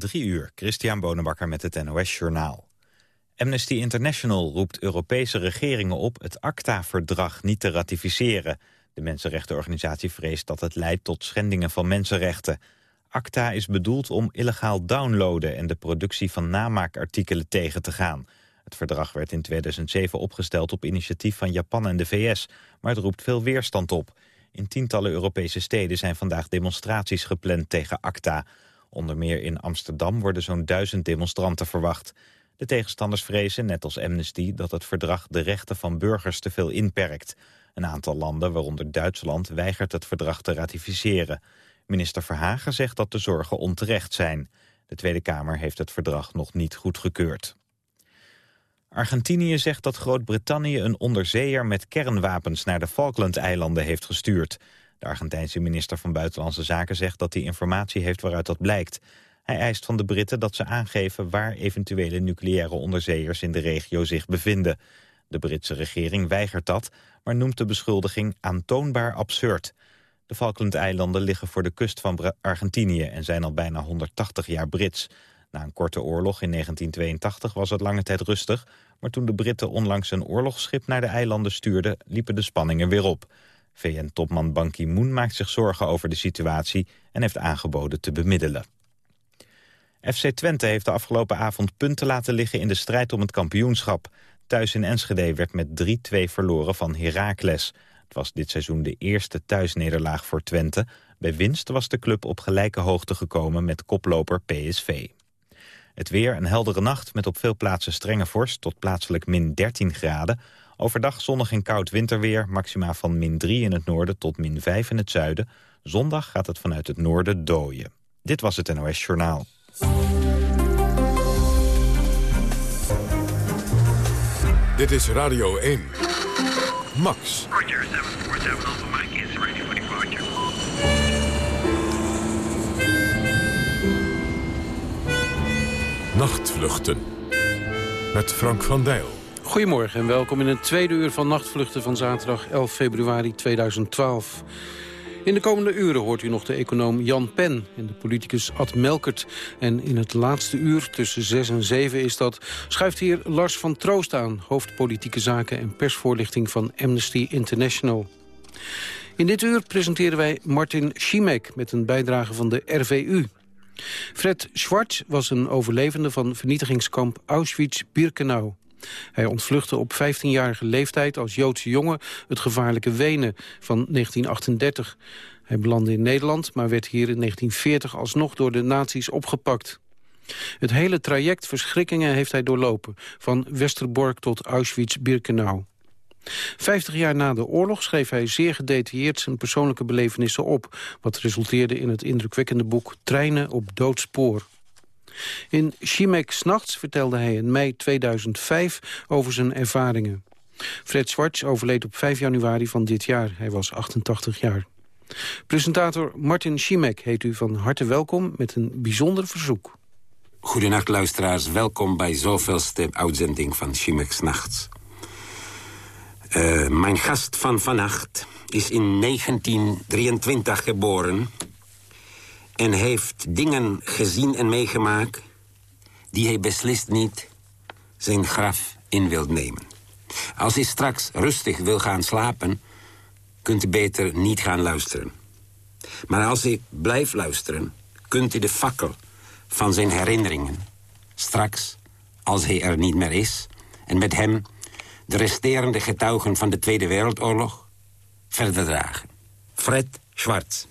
Drie uur, Christian Bonenbakker met het NOS Journaal. Amnesty International roept Europese regeringen op het ACTA-verdrag niet te ratificeren. De mensenrechtenorganisatie vreest dat het leidt tot schendingen van mensenrechten. ACTA is bedoeld om illegaal downloaden en de productie van namaakartikelen tegen te gaan. Het verdrag werd in 2007 opgesteld op initiatief van Japan en de VS, maar het roept veel weerstand op. In tientallen Europese steden zijn vandaag demonstraties gepland tegen ACTA. Onder meer in Amsterdam worden zo'n duizend demonstranten verwacht. De tegenstanders vrezen, net als Amnesty, dat het verdrag de rechten van burgers te veel inperkt. Een aantal landen, waaronder Duitsland, weigert het verdrag te ratificeren. Minister Verhagen zegt dat de zorgen onterecht zijn. De Tweede Kamer heeft het verdrag nog niet goedgekeurd. Argentinië zegt dat Groot-Brittannië een onderzeeër met kernwapens naar de Falkland-eilanden heeft gestuurd. De Argentijnse minister van Buitenlandse Zaken zegt dat hij informatie heeft waaruit dat blijkt. Hij eist van de Britten dat ze aangeven waar eventuele nucleaire onderzeeërs in de regio zich bevinden. De Britse regering weigert dat, maar noemt de beschuldiging aantoonbaar absurd. De Falkland-eilanden liggen voor de kust van Argentinië en zijn al bijna 180 jaar Brits. Na een korte oorlog in 1982 was het lange tijd rustig... maar toen de Britten onlangs een oorlogsschip naar de eilanden stuurden... liepen de spanningen weer op. VN-topman Ban Ki-moon maakt zich zorgen over de situatie... en heeft aangeboden te bemiddelen. FC Twente heeft de afgelopen avond punten laten liggen... in de strijd om het kampioenschap. Thuis in Enschede werd met 3-2 verloren van Heracles. Het was dit seizoen de eerste thuisnederlaag voor Twente. Bij winst was de club op gelijke hoogte gekomen met koploper PSV. Het weer een heldere nacht met op veel plaatsen strenge vorst tot plaatselijk min 13 graden. Overdag zonnig en koud winterweer, maxima van min 3 in het noorden tot min 5 in het zuiden. Zondag gaat het vanuit het noorden dooien. Dit was het NOS Journaal. Dit is Radio 1. Max. Nachtvluchten. Met Frank van Dijl. Goedemorgen en welkom in het tweede uur van Nachtvluchten van zaterdag 11 februari 2012. In de komende uren hoort u nog de econoom Jan Pen en de politicus Ad Melkert. En in het laatste uur, tussen 6 en 7 is dat, schuift hier Lars van Troost aan... hoofdpolitieke zaken en persvoorlichting van Amnesty International. In dit uur presenteren wij Martin Schimek met een bijdrage van de RVU... Fred Schwartz was een overlevende van vernietigingskamp Auschwitz-Birkenau. Hij ontvluchtte op 15-jarige leeftijd als Joodse jongen het gevaarlijke Wenen van 1938. Hij belandde in Nederland, maar werd hier in 1940 alsnog door de nazi's opgepakt. Het hele traject verschrikkingen heeft hij doorlopen, van Westerbork tot Auschwitz-Birkenau. Vijftig jaar na de oorlog schreef hij zeer gedetailleerd zijn persoonlijke belevenissen op... wat resulteerde in het indrukwekkende boek Treinen op doodspoor. In Chimek S'nachts vertelde hij in mei 2005 over zijn ervaringen. Fred Schwartz overleed op 5 januari van dit jaar. Hij was 88 jaar. Presentator Martin Schimek heet u van harte welkom met een bijzonder verzoek. Goedenacht luisteraars, welkom bij zoveelste uitzending van Chimek Nachts. Uh, mijn gast van vannacht is in 1923 geboren... en heeft dingen gezien en meegemaakt... die hij beslist niet zijn graf in wil nemen. Als hij straks rustig wil gaan slapen... kunt u beter niet gaan luisteren. Maar als hij blijft luisteren... kunt u de fakkel van zijn herinneringen... straks, als hij er niet meer is... en met hem de resterende getuigen van de Tweede Wereldoorlog verder dragen. Fred Schwartz.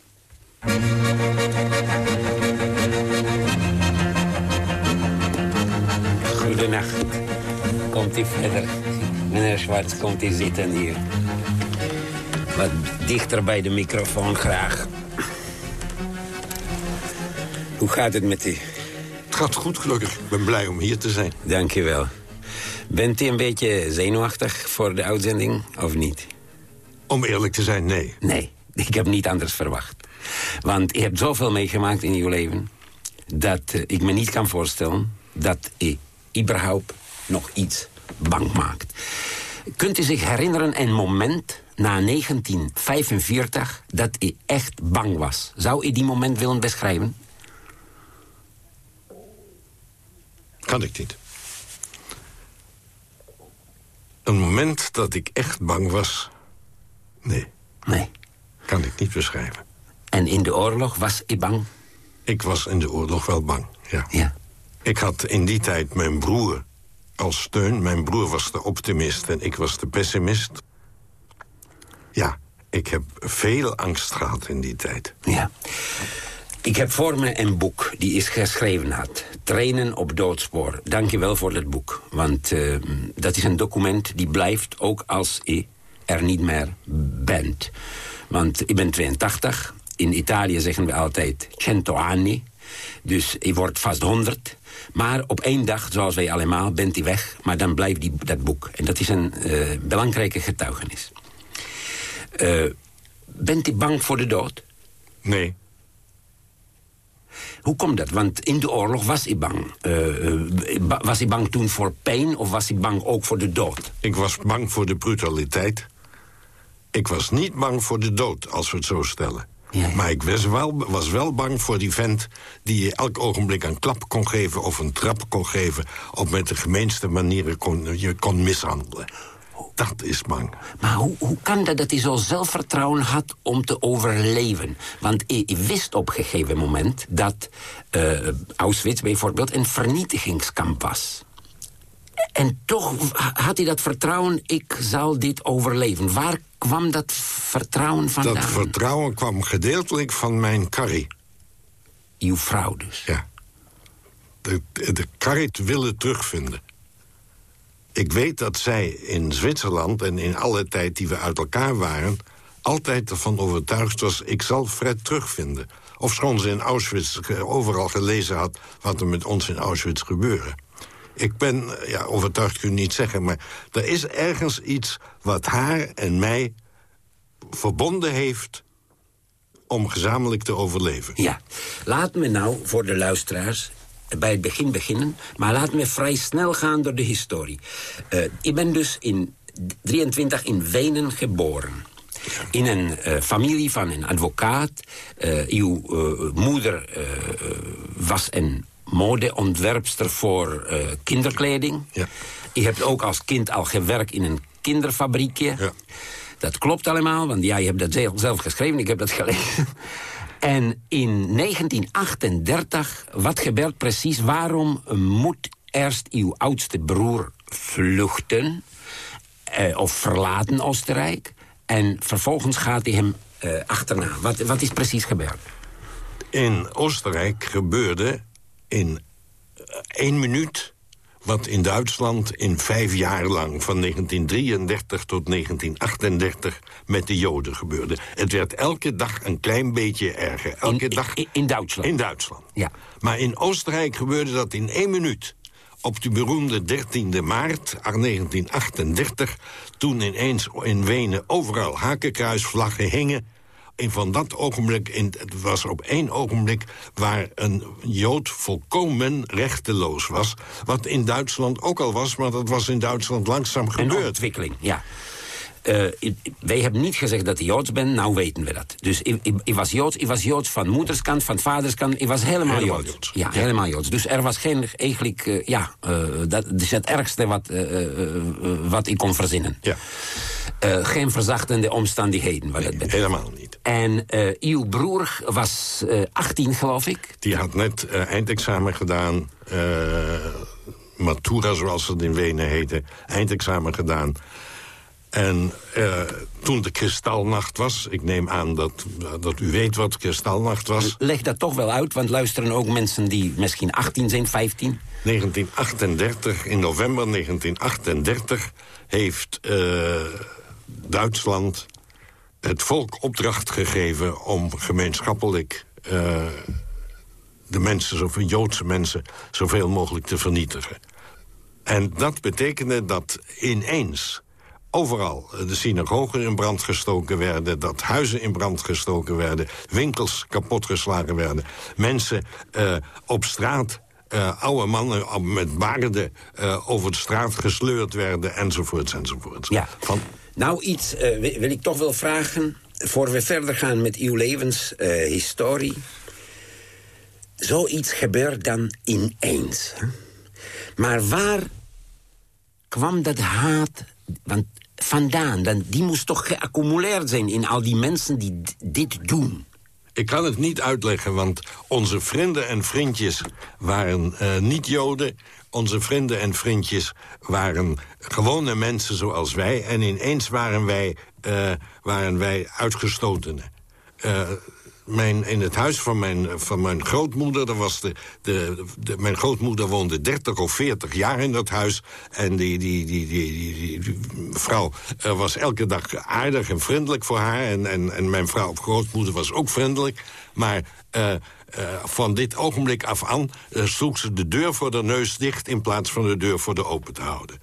Goedenacht. Komt u verder. Meneer Schwartz, komt u zitten hier. Wat dichter bij de microfoon graag. Hoe gaat het met u? Het gaat goed, gelukkig. Ik ben blij om hier te zijn. Dank je wel. Bent u een beetje zenuwachtig voor de uitzending, of niet? Om eerlijk te zijn, nee. Nee, ik heb niet anders verwacht. Want je hebt zoveel meegemaakt in je leven... dat uh, ik me niet kan voorstellen dat u überhaupt nog iets bang maakt. Kunt u zich herinneren een moment na 1945 dat u echt bang was? Zou u die moment willen beschrijven? Kan ik niet. Een moment dat ik echt bang was... Nee, Nee. kan ik niet beschrijven. En in de oorlog was ik bang? Ik was in de oorlog wel bang, ja. Ja. Ik had in die tijd mijn broer als steun. Mijn broer was de optimist en ik was de pessimist. Ja, ik heb veel angst gehad in die tijd. Ja. Ik heb voor me een boek die is geschreven had. Trainen op doodspoor. Dank je wel voor dat boek. Want eh, dat is een document die blijft ook als je er niet meer bent. Want ik ben 82. In Italië zeggen we altijd cento anni. Dus je wordt vast 100. Maar op één dag, zoals wij allemaal, bent hij weg. Maar dan blijft die, dat boek. En dat is een eh, belangrijke getuigenis. Eh, bent u bang voor de dood? Nee, Hoe komt dat? Want in de oorlog was hij bang. Eh, was hij bang toen voor pijn of was hij bang ook voor de dood? ik was bang voor de brutaliteit. Ik was niet bang voor de dood, als we het zo stellen. Ja, ja. Maar ik was wel, was wel bang voor die vent... die je elk ogenblik een klap kon geven of een trap kon geven... of met de gemeenste manieren kon, je kon mishandelen. Dat is bang. Maar hoe, hoe kan dat dat hij zo zelfvertrouwen had om te overleven? Want hij, wist op een gegeven moment dat eh, Auschwitz bijvoorbeeld een vernietigingskamp was. En toch had hij dat vertrouwen, ik zal dit overleven. Waar kwam dat vertrouwen vandaan? Dat vertrouwen kwam gedeeltelijk van mijn Carrie. Uw vrouw dus. Ja. De, de willen terugvinden. Ik weet dat zij in Zwitserland en in alle tijd die we uit elkaar waren... altijd ervan overtuigd was, ik zal Fred terugvinden. Ofschoon ze in Auschwitz overal gelezen had... wat er met ons in Auschwitz gebeurde. Ik ben, eh, ja, overtuigd kun je niet zeggen... maar er is ergens iets wat haar en mij verbonden heeft... om gezamenlijk te overleven. Ja, laat me nou voor de luisteraars bij het begin beginnen, maar laat me vrij snel gaan door de historie. Eh, ik ben dus in 23 in Wenen geboren. In een eh, familie van een advocaat. Eh, uw moeder was een modeontwerpster voor eh, kinderkleding. Ja. Je hebt ook als kind al gewerkt in een kinderfabriekje. Ja. Dat klopt allemaal, want jij hebt dat zelf- zelf geschreven, ik heb dat gelezen. En in 1938, wat gebeurt precies? Waarom moet eerst uw oudste broer vluchten eh, of verlaten Oostenrijk? En vervolgens gaat hij hem eh, achterna. Wat, wat is precies gebeurd? In Oostenrijk gebeurde in eh, één minuut... wat in Duitsland in vijf jaar lang... van 1933 tot 1938 met de Joden gebeurde. Het werd elke dag een klein beetje erger. Elke In- dag in- in Duitsland? In Duitsland. Ja. Maar in Oostenrijk gebeurde dat in één minuut. Op de beroemde 13e maart 1938... toen ineens in Wenen overal hakenkruisvlaggen hingen... En van dat ogenblik, in, het was op één ogenblik... waar een Jood volkomen rechteloos was. Wat in Duitsland ook al was, maar dat was in Duitsland langzaam Een gebeurd. ontwikkeling, ja. Eh, ik- wij hebben niet gezegd dat ik Joods ben, nou weten we dat. Dus ik, ik, ik was Joods, ik was Joods van moederskant, van vaderskant, ik was helemaal, Helemaal Joods. Joods. Ja, helemaal Joods. Dus er was geen, eigenlijk, eh, ja, eh, dat is het ergste wat, wat ik kon verzinnen. Ja, geen verzachtende omstandigheden wat het betreft. helemaal niet. En uw broer was eh 18, geloof ik. Die had net eindexamen gedaan. Matura, zoals het in Wenen heette. Eindexamen gedaan. En eh, toen de kristalnacht was... ik neem aan dat, dat u weet wat kristalnacht was... Leg dat toch wel uit, want luisteren ook mensen die misschien 18 zijn, 15. 1938, in november 1938... heeft eh, Duitsland het volk opdracht gegeven... om gemeenschappelijk eh, de mensen, zoveel Joodse mensen... zoveel mogelijk te vernietigen. En dat betekende dat ineens overal de synagogen in brand gestoken werden... dat huizen in brand gestoken werden... winkels kapotgeslagen werden... mensen eh, op straat... eh, oude mannen met baarden eh, over de straat gesleurd werden... enzovoorts, enzovoorts. Ja. Van, Nou, iets eh, wi- wil ik toch wel vragen... voor we verder gaan met uw levenshistorie. Zoiets gebeurt dan ineens. hè? Maar waar kwam dat haat want vandaan? Dan, die moest toch geaccumuleerd zijn in al die mensen die dit doen. Ik kan het niet uitleggen, want onze vrienden en vriendjes waren uh, niet Joden. Onze vrienden en vriendjes waren gewone mensen zoals wij. En ineens waren wij, uh, waren wij uitgestotenen. Uh, mijn, in het huis van mijn, van mijn grootmoeder... Dat was de, de, de, mijn grootmoeder woonde 30 of 40 jaar in dat huis. En die, die, die, die, die, vrouw uh, was elke dag aardig en vriendelijk voor haar. En, en, en mijn vrouw grootmoeder was ook vriendelijk. Maar uh, uh, van dit ogenblik af aan sloeg ze de deur voor de neus dicht... in plaats van de deur voor de open te houden.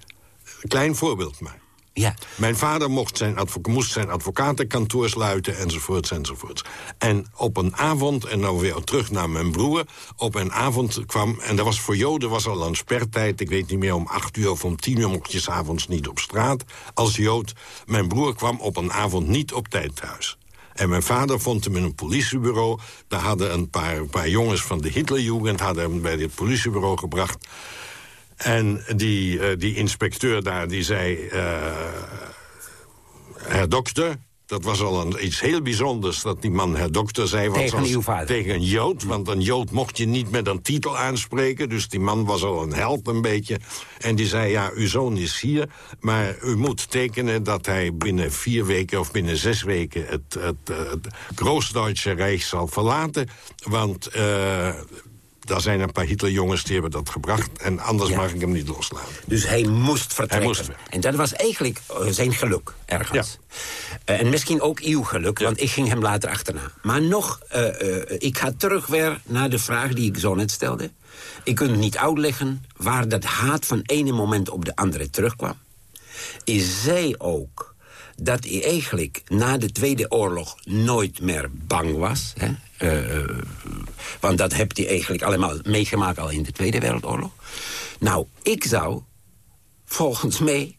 Klein voorbeeld maar. Ja. Mijn vader mocht zijn moest zijn advocatenkantoor sluiten, enzovoorts, enzovoorts. En op een avond, en nou weer terug naar mijn broer... op een avond kwam, en dat was voor Joden was al een spertijd... ik weet niet meer, om acht uur of om tien uur mocht je s'avonds niet op straat... als Jood. Mijn broer kwam op een avond niet op tijd thuis. En mijn vader vond hem in een politiebureau. Daar hadden een paar, paar jongens van de Hitlerjugend... hadden hem bij dit politiebureau gebracht... En die, uh, die inspecteur daar, die zei... Uh, herr dokter, dat was al een, iets heel bijzonders dat die man herr dokter zei. Tegen uw vader? Tegen een Jood, want een Jood mocht je niet met een titel aanspreken. Dus die man was al een held een beetje. En die zei, ja, uw zoon is hier, maar u moet tekenen... dat hij binnen vier weken of binnen zes weken het, het, het Groot-Duitse Rijk zal verlaten. Want uh, daar zijn een paar Hitlerjongens die hebben dat gebracht. En anders mag ik hem niet loslaten. Dus hij moest vertrekken. Hij moest en dat was eigenlijk uh, zijn geluk ergens. Ja. Uh, en misschien ook uw geluk, ja. want ik ging hem later achterna. Maar nog, uh, ik ga terug weer naar de vraag die ik zo net stelde. Ik kan het niet uitleggen waar dat haat van ene moment op de andere terugkwam. Is zij ook dat hij eigenlijk na de Tweede Oorlog nooit meer bang was. Hè? Uh, want dat hebt hij eigenlijk allemaal meegemaakt al in de Tweede Wereldoorlog. Nou, ik zou, volgens mij,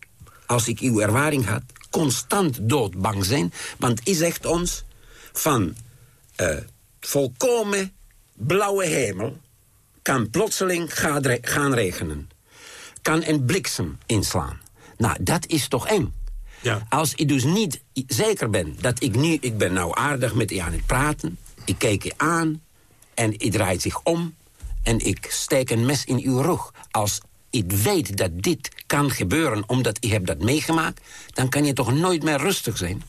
als ik uw ervaring had... constant doodbang zijn. Want hij zegt ons van uh, volkomen blauwe hemel... kan plotseling gaan regenen. Kan een bliksem inslaan. Nou, dat is toch eng. Ja. Als ik dus niet zeker ben dat ik nu... Ik ben nou aardig met je aan het praten. Ik kijk je aan en ik draait zich om... en ik steek een mes in uw rug. Als ik weet dat dit kan gebeuren omdat ik heb dat meegemaakt... dan kan je toch nooit meer rustig zijn?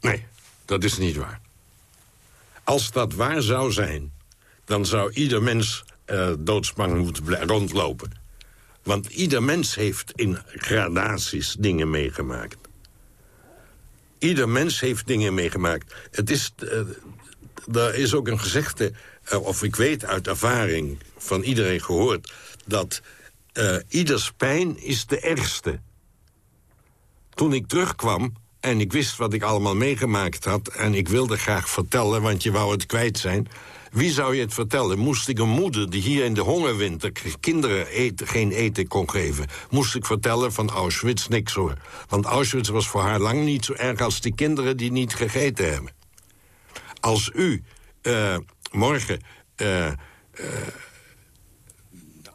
Nee, dat is niet waar. Als dat waar zou zijn, dan zou ieder mens uh, doodsbang moeten rondlopen. Want ieder mens heeft in gradaties dingen meegemaakt. Ieder mens heeft dingen meegemaakt. Het is, er is ook een gezegde, uh, of ik weet uit ervaring van iedereen gehoord... dat uh, ieders pijn is de ergste. Toen ik terugkwam en ik wist wat ik allemaal meegemaakt had... en ik wilde graag vertellen, want je wou het kwijt zijn... Wie zou je het vertellen? Moest ik een moeder die hier in de hongerwinter kinderen eten, geen eten kon geven... moest ik vertellen van Auschwitz niks hoor. Want Auschwitz was voor haar lang niet zo erg als die kinderen die niet gegeten hebben. Als u uh, morgen... Uh, uh,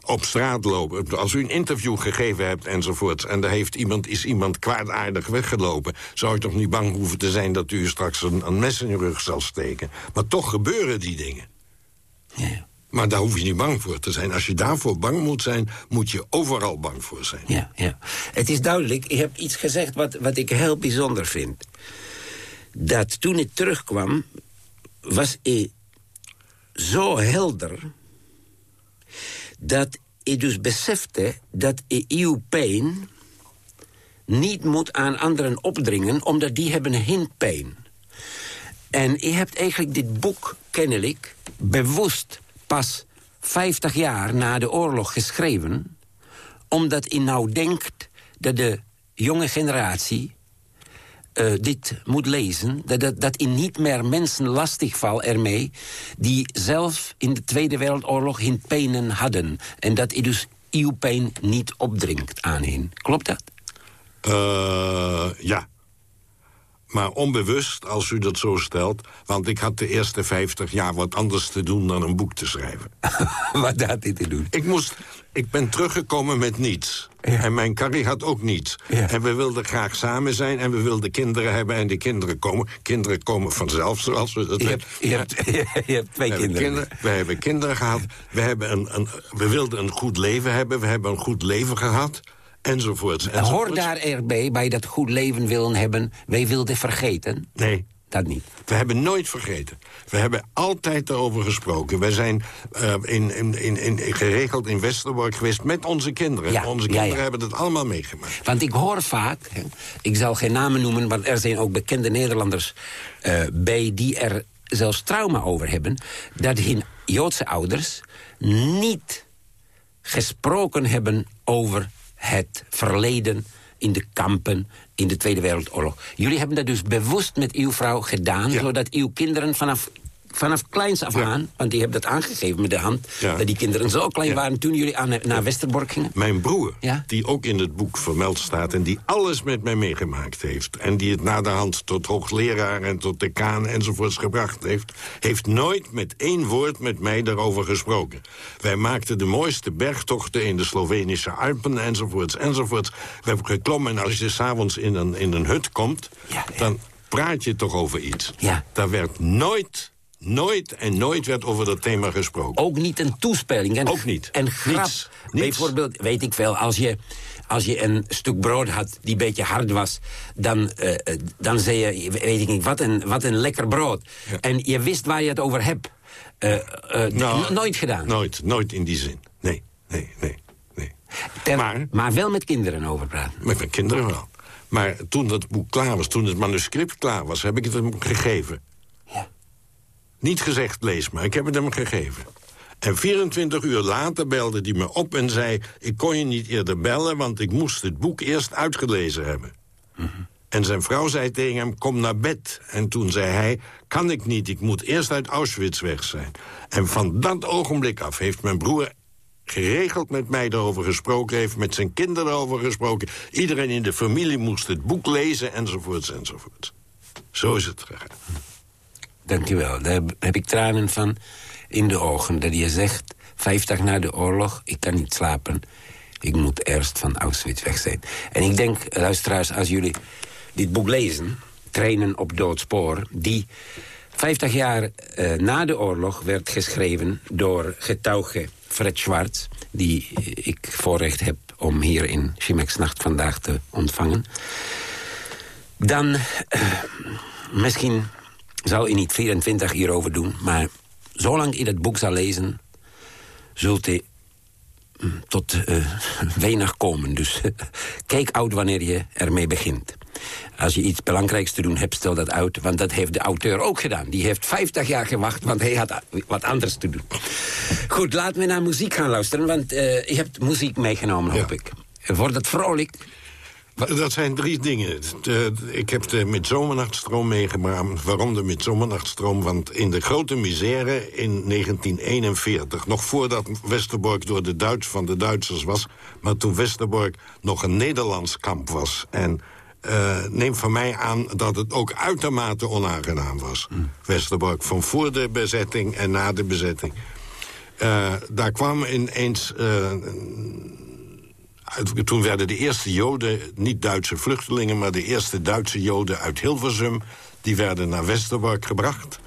op straat lopen. Als u een interview gegeven hebt enzovoorts... en er heeft iemand, is iemand kwaadaardig weggelopen... zou je toch niet bang hoeven te zijn dat u straks een, een mes in uw rug zal steken. Maar toch gebeuren die dingen. Ja. Maar daar hoef je niet bang voor te zijn. Als je daarvoor bang moet zijn, moet je overal bang voor zijn. Ja, ja. Het is duidelijk, je hebt iets gezegd wat, wat ik heel bijzonder vind. Dat toen ik terugkwam, was ik zo helder dat ik dus besefte dat ik uw pijn niet moet aan anderen opdringen, omdat die hebben hun pijn. En je hebt eigenlijk dit boek, kennelijk, bewust pas 50 jaar na de oorlog geschreven... omdat je nou denkt dat de jonge generatie uh, dit moet lezen... dat, dat, dat in niet meer mensen lastig ermee... die zelf in de Tweede Wereldoorlog hun pijnen hadden. En dat je dus uw pijn niet opdringt aan hen. Klopt dat? Uh, ja. Maar onbewust als u dat zo stelt. Want ik had de eerste 50 jaar wat anders te doen dan een boek te schrijven. Wat had hij te doen? Ik, moest, ik ben teruggekomen met niets. En mijn Carrie had ook niets. Ja. En we wilden graag samen zijn en we wilden kinderen hebben. En de kinderen komen. Kinderen komen vanzelf, zoals we dat Je hebt, je hebt, je hebt twee we kinderen. kinderen, we hebben kinderen gehad. We, hebben een, een, we wilden een goed leven hebben. We hebben een goed leven gehad. Enzovoorts. enzovoorts. Hoor daar erbij, bij dat goed leven willen hebben... wij wilden vergeten? Nee, Dat niet. we hebben nooit vergeten. We hebben altijd erover gesproken. Wij zijn eh, in, in, in, in, geregeld in Westerbork geweest met onze kinderen. Ja, onze kinderen ja. hebben het allemaal meegemaakt. Want ik hoor vaak, hè, ik zal geen namen noemen... want er zijn ook bekende Nederlanders eh, bij die er zelfs trauma over hebben... dat hun Joodse ouders niet gesproken hebben over het verleden in de kampen in de Tweede Wereldoorlog. Jullie hebben dat dus bewust met uw vrouw gedaan... Ja. zodat uw kinderen vanaf, vanaf kleins af Ja. aan... want die hebben dat aangegeven met de hand... Ja. dat die kinderen zo klein waren toen jullie aan, naar Westerbork gingen. Mijn broer, die ook in het boek vermeld staat... en die alles met mij meegemaakt heeft... en die het na de hand tot hoogleraar en tot decaan enzovoorts gebracht heeft... heeft nooit met één woord met mij daarover gesproken. Wij maakten de mooiste bergtochten in de Slovenische Alpen enzovoorts enzovoorts. We hebben geklommen en als je s'avonds in een, in een hut komt... Dan praat je toch over iets. Ja. Daar werd nooit, nooit en nooit werd over dat thema gesproken. Ook niet een toespeling. En, Ook niet. En grap. Niets. Niets. Bijvoorbeeld, weet ik veel, als je, als je een stuk brood had die een beetje hard was... dan, eh, eh, dan zei je, weet ik niet, wat een, wat een lekker brood. En je wist waar je het over hebt. Eh, Nou, no- nooit gedaan. Nooit, nooit in die zin. Nee, nee, nee, nee. Ter- maar- maar wel met kinderen over praten. Met mijn kinderen wel. Maar toen dat boek klaar was, toen het manuscript klaar was... heb ik het hem gegeven. Niet gezegd, lees maar, ik heb het hem gegeven. En 24 uur later belde hij me op en zei... ik kon je niet eerder bellen, want ik moest het boek eerst uitgelezen hebben. En zijn vrouw zei tegen hem, kom naar bed. En toen zei hij, kan ik niet, ik moet eerst uit Auschwitz weg zijn. En van dat ogenblik af heeft mijn broer geregeld met mij erover gesproken... heeft met zijn kinderen erover gesproken. Iedereen in de familie moest het boek lezen, enzovoorts, enzovoorts. Zo is het gegaan. Dank u wel. Daar heb- ik tranen van in de ogen. Dat je zegt, vijf dagen na de oorlog, ik kan niet slapen. Ik moet eerst van Auschwitz weg zijn. En ik denk, luisteraars, als jullie dit boek lezen... Trainen op doodspoor, die 50 jaar eh, na de oorlog werd geschreven... door getuige Fred Schwartz, die ik voorrecht heb om hier in Chimex Nacht vandaag te ontvangen... dan eh, misschien zal u niet 24 uur over doen... maar zolang u dat boek zal lezen, zult u mm, tot eh, weinig komen. Dus kijk uit wanneer je ermee begint. Als je iets belangrijks te doen hebt, stel dat uit. Want dat heeft de auteur ook gedaan. Die heeft 50 jaar gewacht, want hij had wat anders te doen. Goed, laten we naar muziek gaan luisteren. Want eh, je hebt muziek meegenomen, hoop Ja. ik. Wordt het vrolijk? Dat zijn drie dingen. De- ik heb de midzomernachtstroom meegemaakt. Waarom de midzomernachtstroom? Want in de grote misère in 1941... nog voordat Westerbork door de Duits van de Duitsers was... maar toen Westerbork nog een Nederlands kamp was... en eh, neem van mij aan dat het ook uitermate onaangenaam was. Westerbork, van voor de bezetting en na de bezetting. Eh, daar kwam ineens... eh, Toen werden de eerste Joden, niet Duitse vluchtelingen... maar de eerste Duitse Joden uit Hilversum... die werden naar Westerbork gebracht.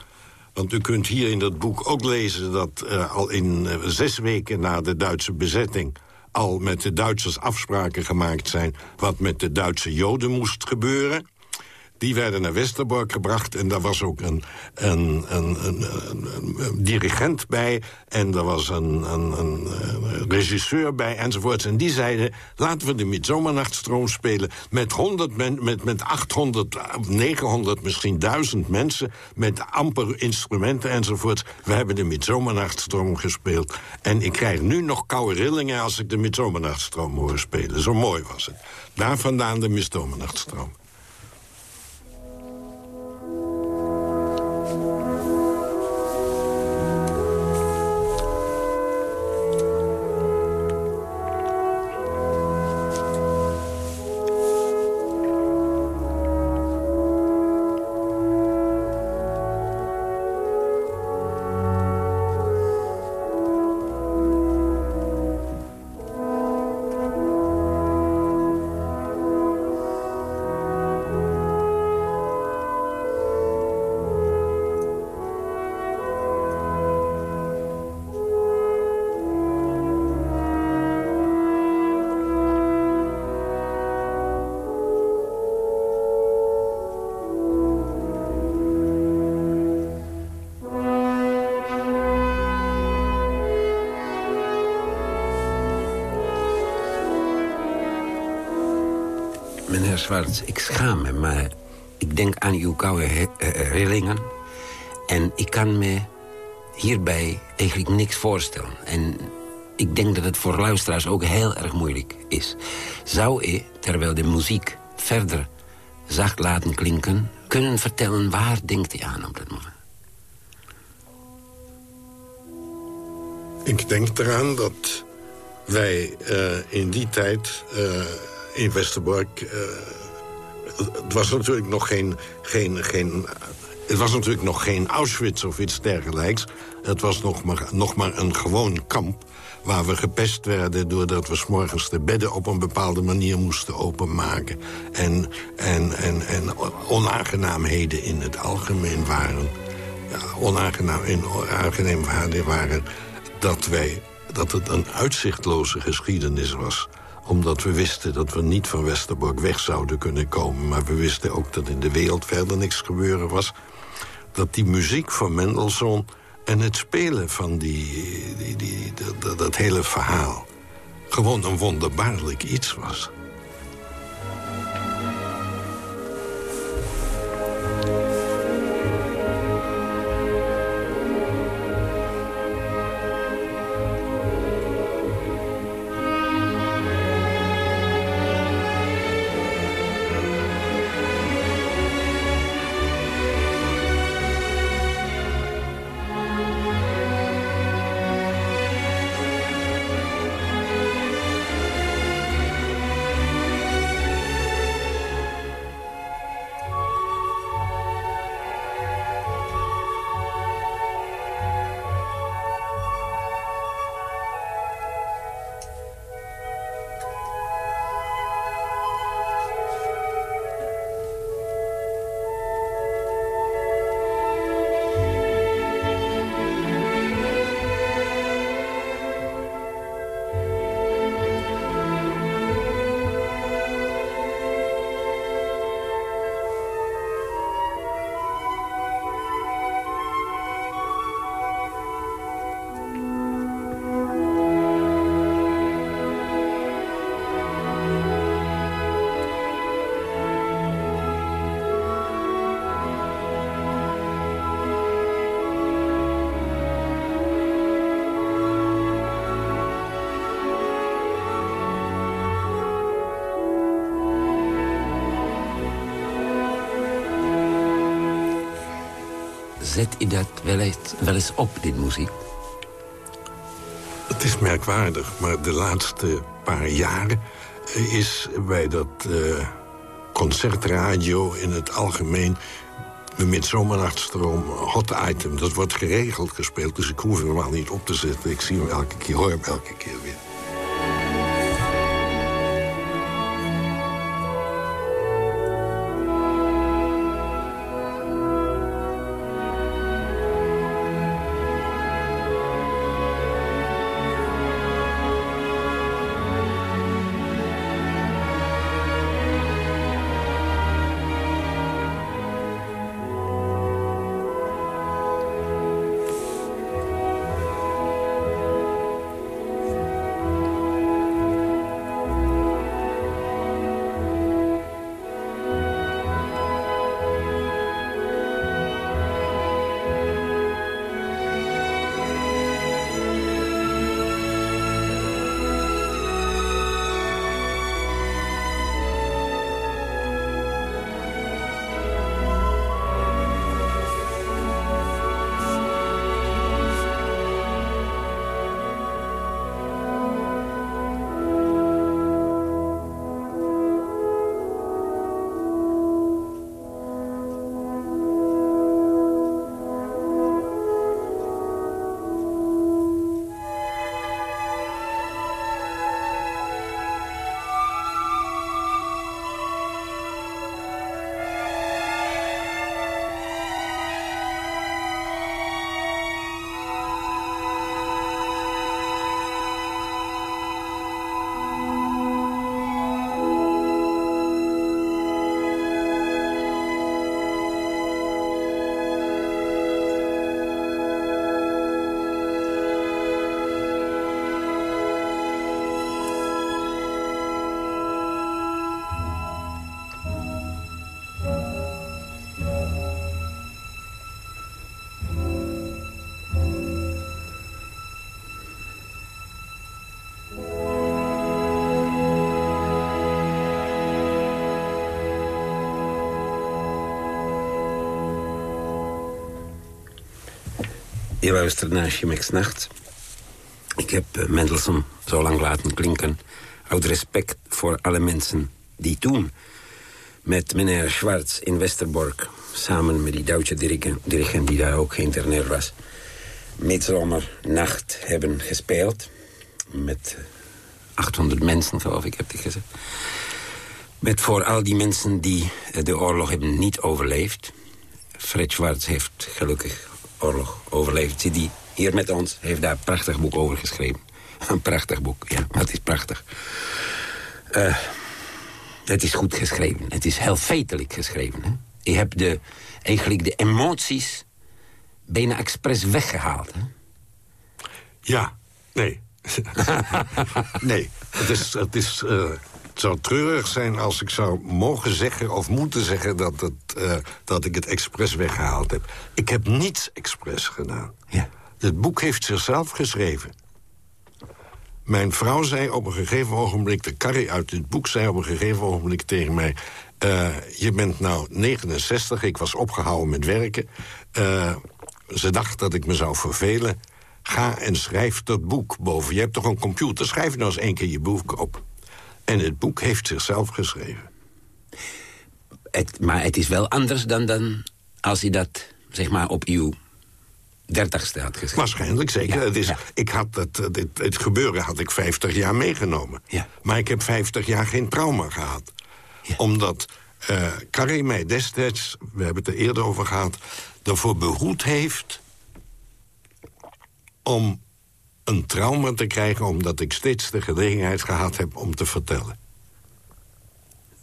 Want u kunt hier in dat boek ook lezen... dat eh, al in eh, zes weken na de Duitse bezetting... al met de Duitsers afspraken gemaakt zijn... wat met de Duitse Joden moest gebeuren... Die werden naar Westerbork gebracht en daar was ook een, een, een, een, dirigent bij... en er was een, een, eh, regisseur bij enzovoorts. En die zeiden, laten we de Midzomernachtstroom spelen... met, 100 men, met, met 800, 900, misschien 1000 mensen... met amper instrumenten enzovoorts. We hebben de Midzomernachtstroom gespeeld. En ik krijg nu nog koude rillingen als ik de Midzomernachtstroom hoor spelen. Zo mooi was het. Daar vandaan de Midzomernachtstroom. Ik schaam me, maar ik denk aan uw koude herinneringen. En ik kan me hierbij eigenlijk niks voorstellen. En ik denk dat het voor luisteraars ook heel erg moeilijk is. Zou ik, terwijl de muziek verder zacht laten klinken... kunnen vertellen waar denkt hij aan op dat moment? Ik denk eraan dat wij uh, in die tijd in Westerbork... het was natuurlijk nog geen, geen, geen het was natuurlijk nog geen Auschwitz of iets dergelijks. Het was nog maar, nog maar een gewoon kamp waar we gepest werden... doordat we s'morgens de bedden op een bepaalde manier moesten openmaken. En, en, en, en onaangenaamheden in het algemeen waren... Ja, onaangenaam, onaangenaamheden waren dat, wij, dat het een uitzichtloze geschiedenis was omdat we wisten dat we niet van Westerbork weg zouden kunnen komen. Maar we wisten ook dat in de wereld verder niks gebeuren was dat die muziek van Mendelssohn en het spelen van die, die, die, dat, dat hele verhaal... gewoon een wonderbaarlijk iets was. Zet u dat wel eens, wel op, dit muziek? Het is merkwaardig, maar de laatste paar jaren... is bij dat uh, concertradio in het algemeen... de midzomernachtstroom hot item. Dat wordt geregeld gespeeld, dus ik hoef hem helemaal niet op te zetten. Ik zie hem elke keer, hoor hem elke keer Je luistert naar Chimex Nacht. Ik heb uh, Mendelssohn zo lang laten klinken... uit respect voor alle mensen die toen... met meneer Schwarz in Westerbork... samen met die Duitse dirigent die daar ook geïnterneerd was... Midzomernacht hebben gespeeld. Met 800 mensen, geloof ik, heb ik gezegd. Met voor al die mensen die de oorlog hebben niet overleefd. Fred Schwarz heeft gelukkig oorlog overleefd. Zit die hier met ons, heeft daar een prachtig boek over geschreven. Een prachtig boek, ja, maar het is prachtig. Uh, het is goed geschreven. Het is heel feitelijk geschreven. Je hebt de, eigenlijk de emoties bijna expres weggehaald. Ja, nee. nee, het is... Het is uh, het zou treurig zijn als ik zou mogen zeggen of moeten zeggen... dat, het, uh, dat ik het expres weggehaald heb. Ik heb niets expres gedaan. Ja. Het boek heeft zichzelf geschreven. Mijn vrouw zei op een gegeven ogenblik... de Carrie uit dit boek zei op een gegeven ogenblik tegen mij... Uh, je bent nou 69, ik was opgehouden met werken. Uh, ze dacht dat ik me zou vervelen. Ga en schrijf dat boek boven. Je hebt toch een computer? Schrijf nou eens één keer je boek op. En het boek heeft zichzelf geschreven. Het, maar het is wel anders dan, dan als je dat zeg maar, op uw dertigste had geschreven. Waarschijnlijk, zeker. Ja, het, is, ja. ik had het, het, het gebeuren had ik 50 jaar meegenomen. Ja. Maar ik heb 50 jaar geen trauma gehad. Omdat uh, Carré mij destijds, we hebben het er eerder over gehad... ervoor behoed heeft om een trauma te krijgen... omdat ik steeds de gelegenheid gehad heb om te vertellen.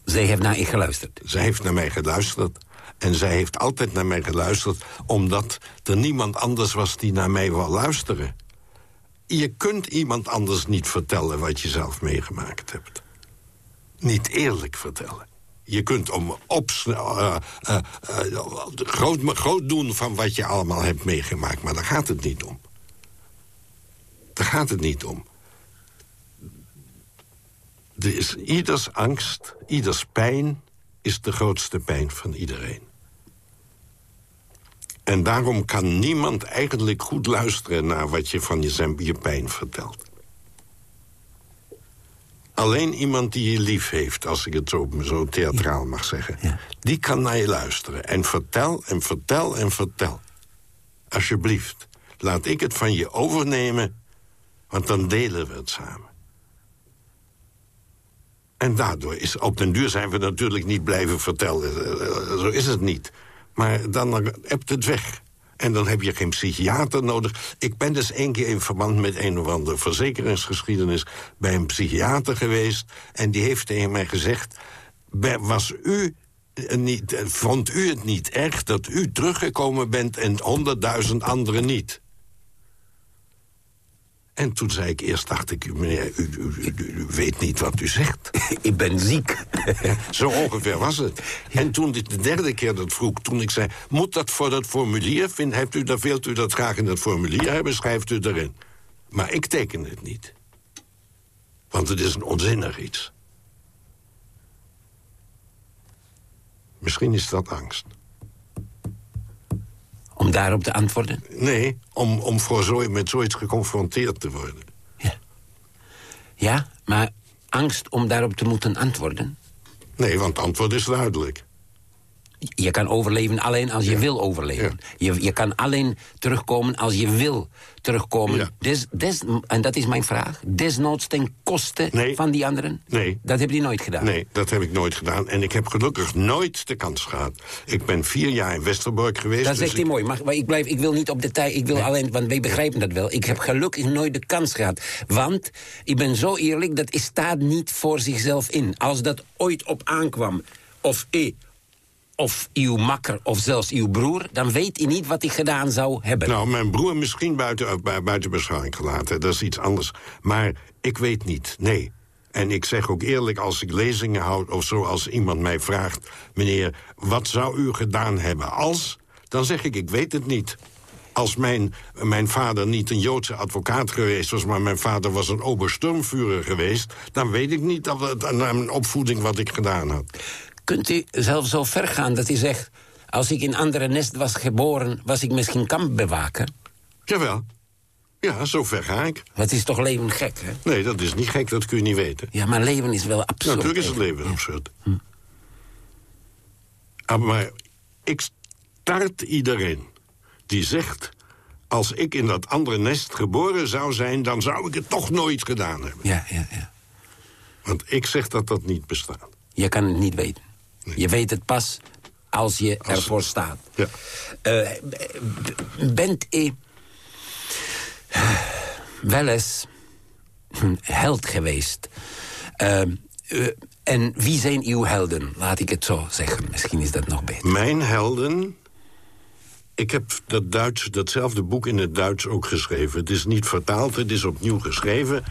Zij heeft naar je geluisterd. Zij heeft naar mij geluisterd. En zij heeft altijd naar mij geluisterd... omdat er niemand anders was die naar mij wou luisteren. Je kunt iemand anders niet vertellen wat je zelf meegemaakt hebt. Niet eerlijk vertellen. Je kunt om op, uh, uh, uh, groot, groot doen van wat je allemaal hebt meegemaakt... maar daar gaat het niet om. Daar gaat het niet om. Er is ieders angst, ieders pijn... is de grootste pijn van iedereen. En daarom kan niemand eigenlijk goed luisteren... naar wat je van je, je pijn vertelt. Alleen iemand die je lief heeft, als ik het zo, zo theatraal mag zeggen... Ja. die kan naar je luisteren. En vertel en vertel en vertel. Alsjeblieft, laat ik het van je overnemen... want dan delen we het samen. En daardoor is op den duur zijn we natuurlijk niet blijven vertellen. Zo is het niet. Maar dan hebt het weg. En dan heb je geen psychiater nodig. Ik ben dus één keer in verband met een of andere verzekeringsgeschiedenis... bij een psychiater geweest. En die heeft tegen mij gezegd... Was u niet, vond u het niet erg dat u teruggekomen bent... en honderdduizend anderen niet? En toen zei ik eerst, dacht ik, meneer, u, u, u, u weet niet wat u zegt. ik ben ziek. Ja, zo ongeveer was het. En toen de derde keer dat vroeg, toen ik zei... moet dat voor dat formulier, vindt, hebt u, dat, wilt u dat graag in dat formulier hebben, schrijft u erin. Maar ik teken het niet. Want het is een onzinnig iets. Misschien is dat angst. Om daarop te antwoorden? Nee, om, om voor zo, met zoiets geconfronteerd te worden. Ja. Ja, maar angst om daarop te moeten antwoorden? Nee, want het antwoord is duidelijk. Je kan overleven alleen als je Ja. wil overleven. Ja. Je, je kan alleen terugkomen als je wil terugkomen. Ja. Des, des, en dat is mijn vraag. Desnoods ten koste Nee. van die anderen? Nee. Dat heb je nooit gedaan? Nee, dat heb ik nooit gedaan. En ik heb gelukkig nooit de kans gehad. Ik ben vier jaar in Westerbork geweest. Dat dus zegt hij ik- mooi, maar, maar ik, blijf, ik wil niet op detail, ik wil alleen, want wij begrijpen dat wel. Ik heb gelukkig nooit de kans gehad. Want, ik ben zo eerlijk, dat staat niet voor zichzelf in. Als dat ooit op aankwam, of ik, of uw makker, of zelfs uw broer... dan weet hij niet wat hij gedaan zou hebben. Nou, mijn broer misschien buiten, bu- buiten beschouwing gelaten. Dat is iets anders. Maar ik weet niet, nee. En ik zeg ook eerlijk, als ik lezingen houd of zo... als iemand mij vraagt, meneer, wat zou u gedaan hebben als... dan zeg ik, ik weet het niet. Als mijn, mijn vader niet een Joodse advocaat geweest was... maar mijn vader was een obersturmvurer geweest... dan weet ik niet naar mijn opvoeding wat ik gedaan had. Kunt u zelf zo ver gaan dat u zegt... als ik in andere nest was geboren, was ik misschien kampbewaker? Jawel. Ja, zo ver ga ik. Het is toch leven gek, hè? Nee, dat is niet gek, dat kun je niet weten. Ja, maar leven is wel absurd. Natuurlijk is het leven absurd. Ah, maar ik start iedereen die zegt... als ik in dat andere nest geboren zou zijn... dan zou ik het toch nooit gedaan hebben. Ja, ja, ja. Want ik zeg dat dat niet bestaat. Je kan het niet weten. Je weet het pas als je ervoor staat. Ja. Eh, bent u wel eens een held geweest? Eh, en wie zijn uw helden? Laat ik het zo zeggen. Misschien is dat nog beter. Mijn helden... Ik heb dat Duits, datzelfde boek in het Duits ook geschreven. Het is niet vertaald, het is opnieuw geschreven.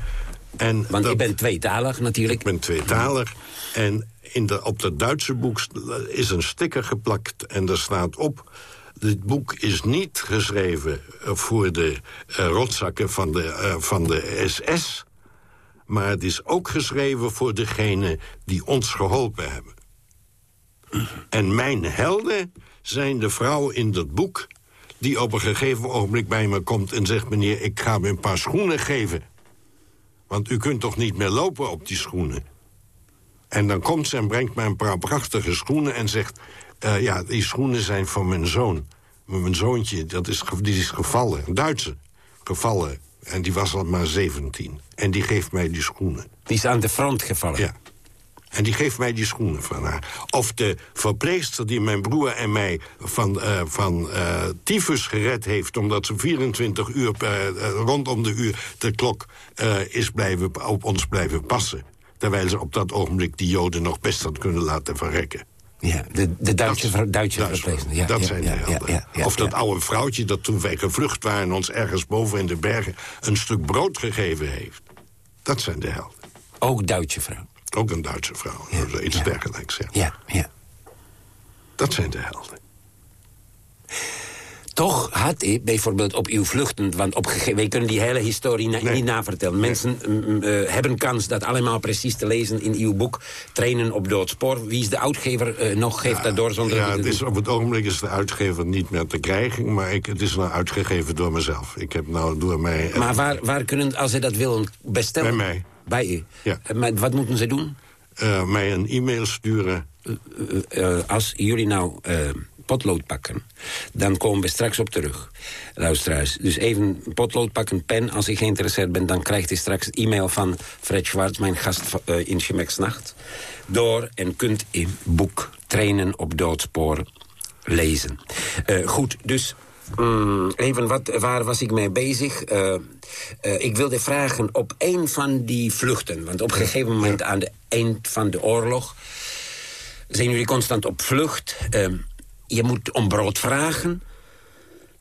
En Want dat- ik ben tweetalig natuurlijk. Ik ben tweetalig. En in de, op dat Duitse boek is een sticker geplakt en daar staat op... dit boek is niet geschreven eh, voor de eh, rotzakken van de, eh, van de SS... maar het is ook geschreven voor degenen die ons geholpen hebben. En mijn helden zijn de vrouw in dat boek... die op een gegeven ogenblik bij me komt en zegt... meneer, ik ga me een paar schoenen geven... Want u kunt toch niet meer lopen op die schoenen? En dan komt ze en brengt mij een paar prachtige schoenen... en zegt, eh, ja, die schoenen zijn voor mijn zoon. Mijn zoontje, dat is, die is gevallen. Een Duitse, gevallen. En die was al maar 17. En die geeft mij die schoenen. Die is aan de front gevallen. Ja. En die geeft mij die schoenen van haar. Of de verpleegster die mijn broer en mij van, eh, van eh, tyfus gered heeft... omdat ze 24 uur per, eh, rondom de uur de klok is blijven, op ons blijven passen. Terwijl ze op dat ogenblik die joden nog best had kunnen laten verrekken. Ja, de, de Duitse, Dat- verpleegster. Ja, dat ja, zijn ja, de ja, of dat oude vrouwtje dat toen wij gevlucht waren... ons ergens boven in de bergen een stuk brood gegeven heeft. Dat zijn de helden. Ook Duitse vrouw. Ook een Duitse vrouw. Ja, iets ja. dergelijks. Ja. Ja, ja. Dat zijn de helden. Toch had hij bijvoorbeeld op uw vluchten... want op wij kunnen die hele historie na- Nee. niet navertellen. Mensen mm, eh, hebben kans dat allemaal precies te lezen in uw boek... Trainen op doodspoor. Wie is de uitgever eh, nog? Geeft dat door zonder... Ja, het is, op het ogenblik is de uitgever niet meer te krijgen... maar ik, het is nou uitgegeven door mezelf. Ik heb nou door mij... Maar waar, waar kunnen, als ze dat willen bestellen... Bij mij. Bij u? Ja. Eh, maar wat moeten ze doen? eh, mij een e-mail sturen... Eh, als jullie nou potlood pakken, dan komen we straks op terug, luisteraars. Dus even potlood pakken, pen. Als ik geïnteresseerd ben, dan krijgt u straks e-mail van Fred Schwartz, mijn gast in Nacht, door en kunt u boek Trainen op doodspoor lezen. Goed, dus mm, even wat, waar was ik mee bezig? Eh, eh, ik wilde vragen op een van die vluchten, want op een gegeven moment aan het eind van de oorlog zijn jullie constant op vlucht. Ehm, je moet om brood vragen,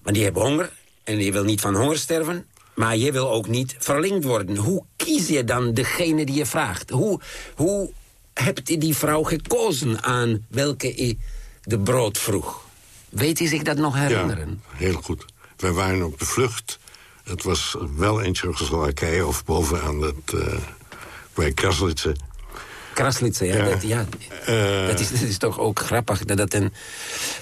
want die hebben honger. En je wil niet van honger sterven, maar je wil ook niet verlinkt worden. Hoe kies je dan degene die je vraagt? Hoe, hoe hebt die vrouw gekozen aan welke de brood vroeg? Weet u zich dat nog herinneren? Ja, heel goed. Wij waren op de vlucht. Het was wel in Tsjechoslowakije of bovenaan het... eh bij Kraslitse. Kraslitse, ja. Ja. Dat, ja. Eh. dat, is, dat is toch ook grappig. Dat, dat, een,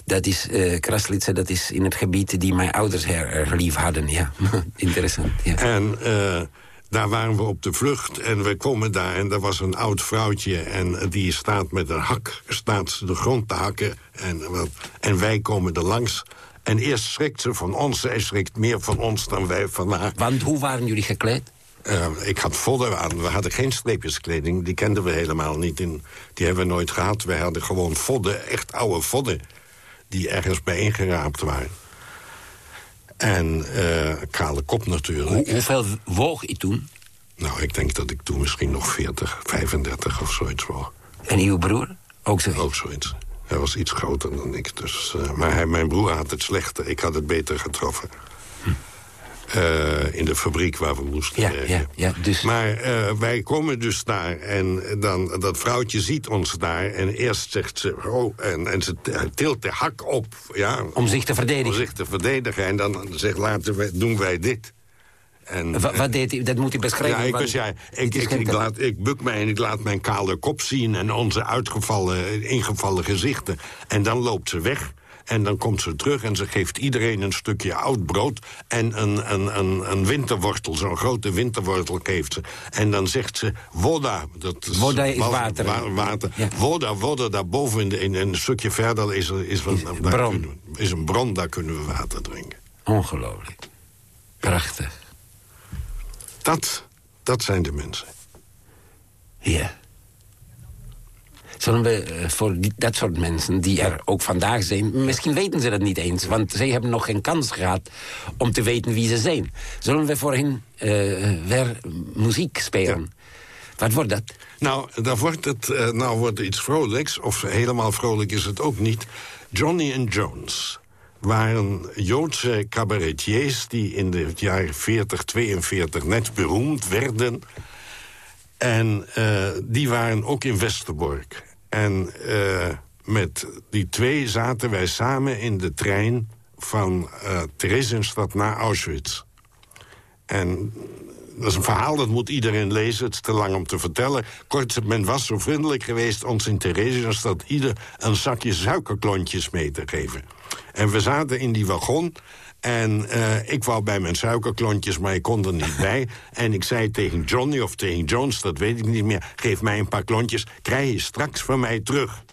dat is, Kraslitse, dat is in het gebied die mijn ouders her, er lief hadden. Ja, interessant. Ja. En daar waren we op de vlucht en we komen daar... en er was een oud vrouwtje en die staat met een hak... staat de grond te hakken en, wat- en wij komen er langs... En eerst schrikt ze van ons. Zij schrikt meer van ons dan wij van haar. Want hoe waren jullie gekleed? Eh, ik had vodden aan. We hadden geen streepjeskleding. Die kenden we helemaal niet. In, die hebben we nooit gehad. We hadden gewoon vodden, echt oude vodden... die ergens bijeengeraapt waren. En eh, kale kop natuurlijk. Hoe, hoeveel woog je toen? Nou, ik denk dat ik toen misschien nog 40, 35 of zoiets woog. En uw broer? Ook zo. Ook zoiets. Hij was iets groter dan ik. Dus, eh, maar hij, mijn broer had het slechter. Ik had het beter getroffen. Eh, in de fabriek waar we moesten Ja, werken. ja, ja, dus- Maar eh, wij komen dus daar en dan, dat vrouwtje ziet ons daar... en eerst zegt ze, oh, en, en ze tilt de hak op. Ja, Om zich te om verdedigen. zich te verdedigen. En dan zegt laten we, doen wij dit. En, Wa- wat deed hij? Dat moet u beschrijven. ja, ik, was, ja, ik, laat, ik buk mij en ik laat mijn kale kop zien... en onze uitgevallen, ingevallen gezichten. En dan loopt ze weg. En dan komt ze terug en ze geeft iedereen een stukje oud brood... en een, een, een, een winterwortel, zo'n grote winterwortel geeft ze. En dan zegt ze, woda. Dat is, Woda is water. wa- water. Ja. Woda, woda, daarboven in, de, in, in een stukje verder is, er, is, daar bron. kunnen we- is een bron, daar kunnen we water drinken. Ongelooflijk. Prachtig. Dat, dat zijn de mensen. Ja. Zullen we eh, voor die- dat soort mensen die er ook vandaag zijn... misschien weten ze dat niet eens, want zij hebben nog geen kans gehad... om te weten wie ze zijn. Zullen we voor hen eh, weer muziek spelen? Wat wordt dat? Nou, dan wordt het eh, nou wordt het iets vrolijks, of helemaal vrolijk is het ook niet. Johnny and Jones waren Joodse cabaretiers... die in de jaren 40, 42 net beroemd werden. En die waren ook in Westerbork. En eh, met die twee zaten wij samen in de trein... van Theresienstadt naar Auschwitz. En dat is een verhaal, dat moet iedereen lezen. Het is te lang om te vertellen. Kort, men was zo vriendelijk geweest ons in Theresienstadt... ieder een zakje suikerklontjes mee te geven. En we zaten in die wagon... En eh, ik wou bij mijn suikerklontjes, maar ik kon er niet bij. En ik zei tegen Johnny of tegen Jones, dat weet ik niet meer... geef mij een paar klontjes, krijg je straks van mij terug.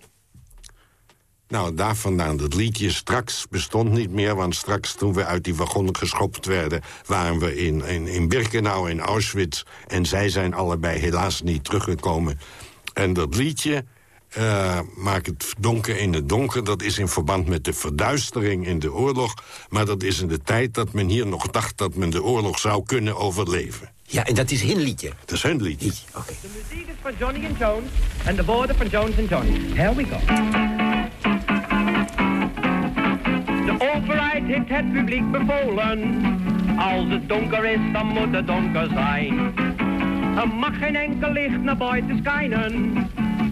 Nou, daar vandaan dat liedje straks bestond niet meer... want straks toen we uit die wagon geschopt werden... waren we in, in, in Birkenau, in Auschwitz... en zij zijn allebei helaas niet teruggekomen. En dat liedje, eh, Maak het donker in het donker... dat is in verband met de verduistering in de oorlog... maar dat is in de tijd dat men hier nog dacht... dat men de oorlog zou kunnen overleven. Ja, en dat is hun liedje. Dat is hun liedje. Oké. De muziek is van Johnny and Jones en de woorden van Jones and Johnny. Here we go. De overheid heeft het publiek bevolen. Als het donker is, dan moet het donker zijn. Er mag geen enkel licht naar buiten schijnen.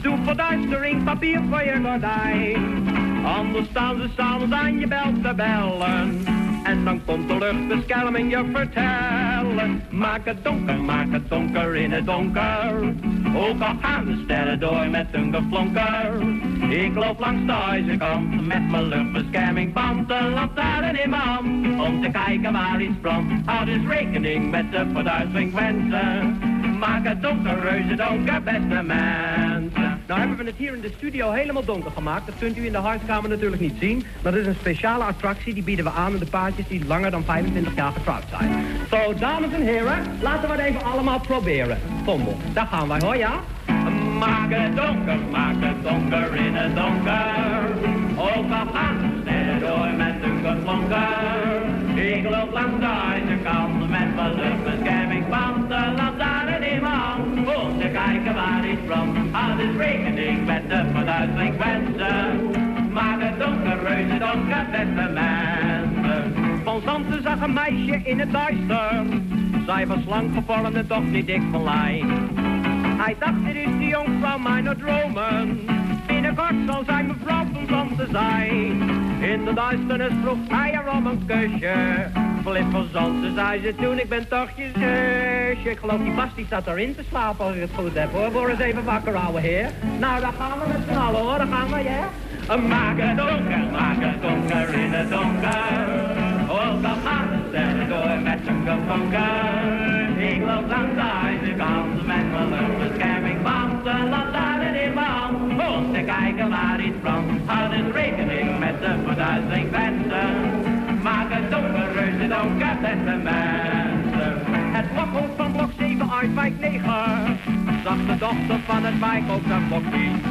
Doe verduistering papier voor je gordijn. Anders staan ze s'avonds aan je bel te bellen. En dan komt de luchtbescherming je vertellen. Maak het donker, maak het donker in het donker. Ook al gaan de sterren door met hun geflonker. Ik loop langs de huizenkant met mijn luchtbeschermingband. De lantaarn in mijn hand om te kijken waar iets brandt. Houd dus rekening met de verduistering wensen. Maak het donker, reuze donker, beste mensen. Nou hebben we het hier in de studio helemaal donker gemaakt. Dat kunt u in de huiskamer natuurlijk niet zien. Maar dat is een speciale attractie, die bieden we aan aan de paardjes die langer dan 25 jaar getrouwd zijn. Zo, dames en heren, laten we het even allemaal proberen. Tombol, daar gaan wij hoor, ja? Maak het donker, maak het donker in het donker. Ook al gaan met hun geflonker. Ik loop langs de huizenkant met mijn luchtbeschermingsband. De lantaarn in om te kijken waar iets brandt. Houd dus rekening met de verduisteringswensen. Maak het donker, reuze donker, beste mensen. Van Zanten zag een meisje in het duister. Zij was slank gevormd en toch niet dik van lijn. Hij dacht, dit is de jonkvrouw mijner dromen. Binnenkort zal zij mevrouw van Zanten zijn. In de duisternis vroeg hij haar om een kusje. Zanten zei ze toen, ik ben toch je zusje. Ik geloof die Bas die staat erin te slapen als ik het goed heb hoor. Word eens even wakker, ouwe heer. Nou, daar gaan we met z'n allen hoor, daar gaan we, ja. Maak het donker, maak het donker in het donker. Ook al gaan de sterren door met zijn geflonker. Ik loop langs de huizenkant met mijn luchtbeschermingband. De lantaarn in mijn hand, om te kijken waar iets brandt. Houd dus rekening met de verduisteringswensen. Maak beste mensen. Het blokhoofd van blok 7 uit wijk 9. Zag de dochter van het wijkhoofd naar blok 10.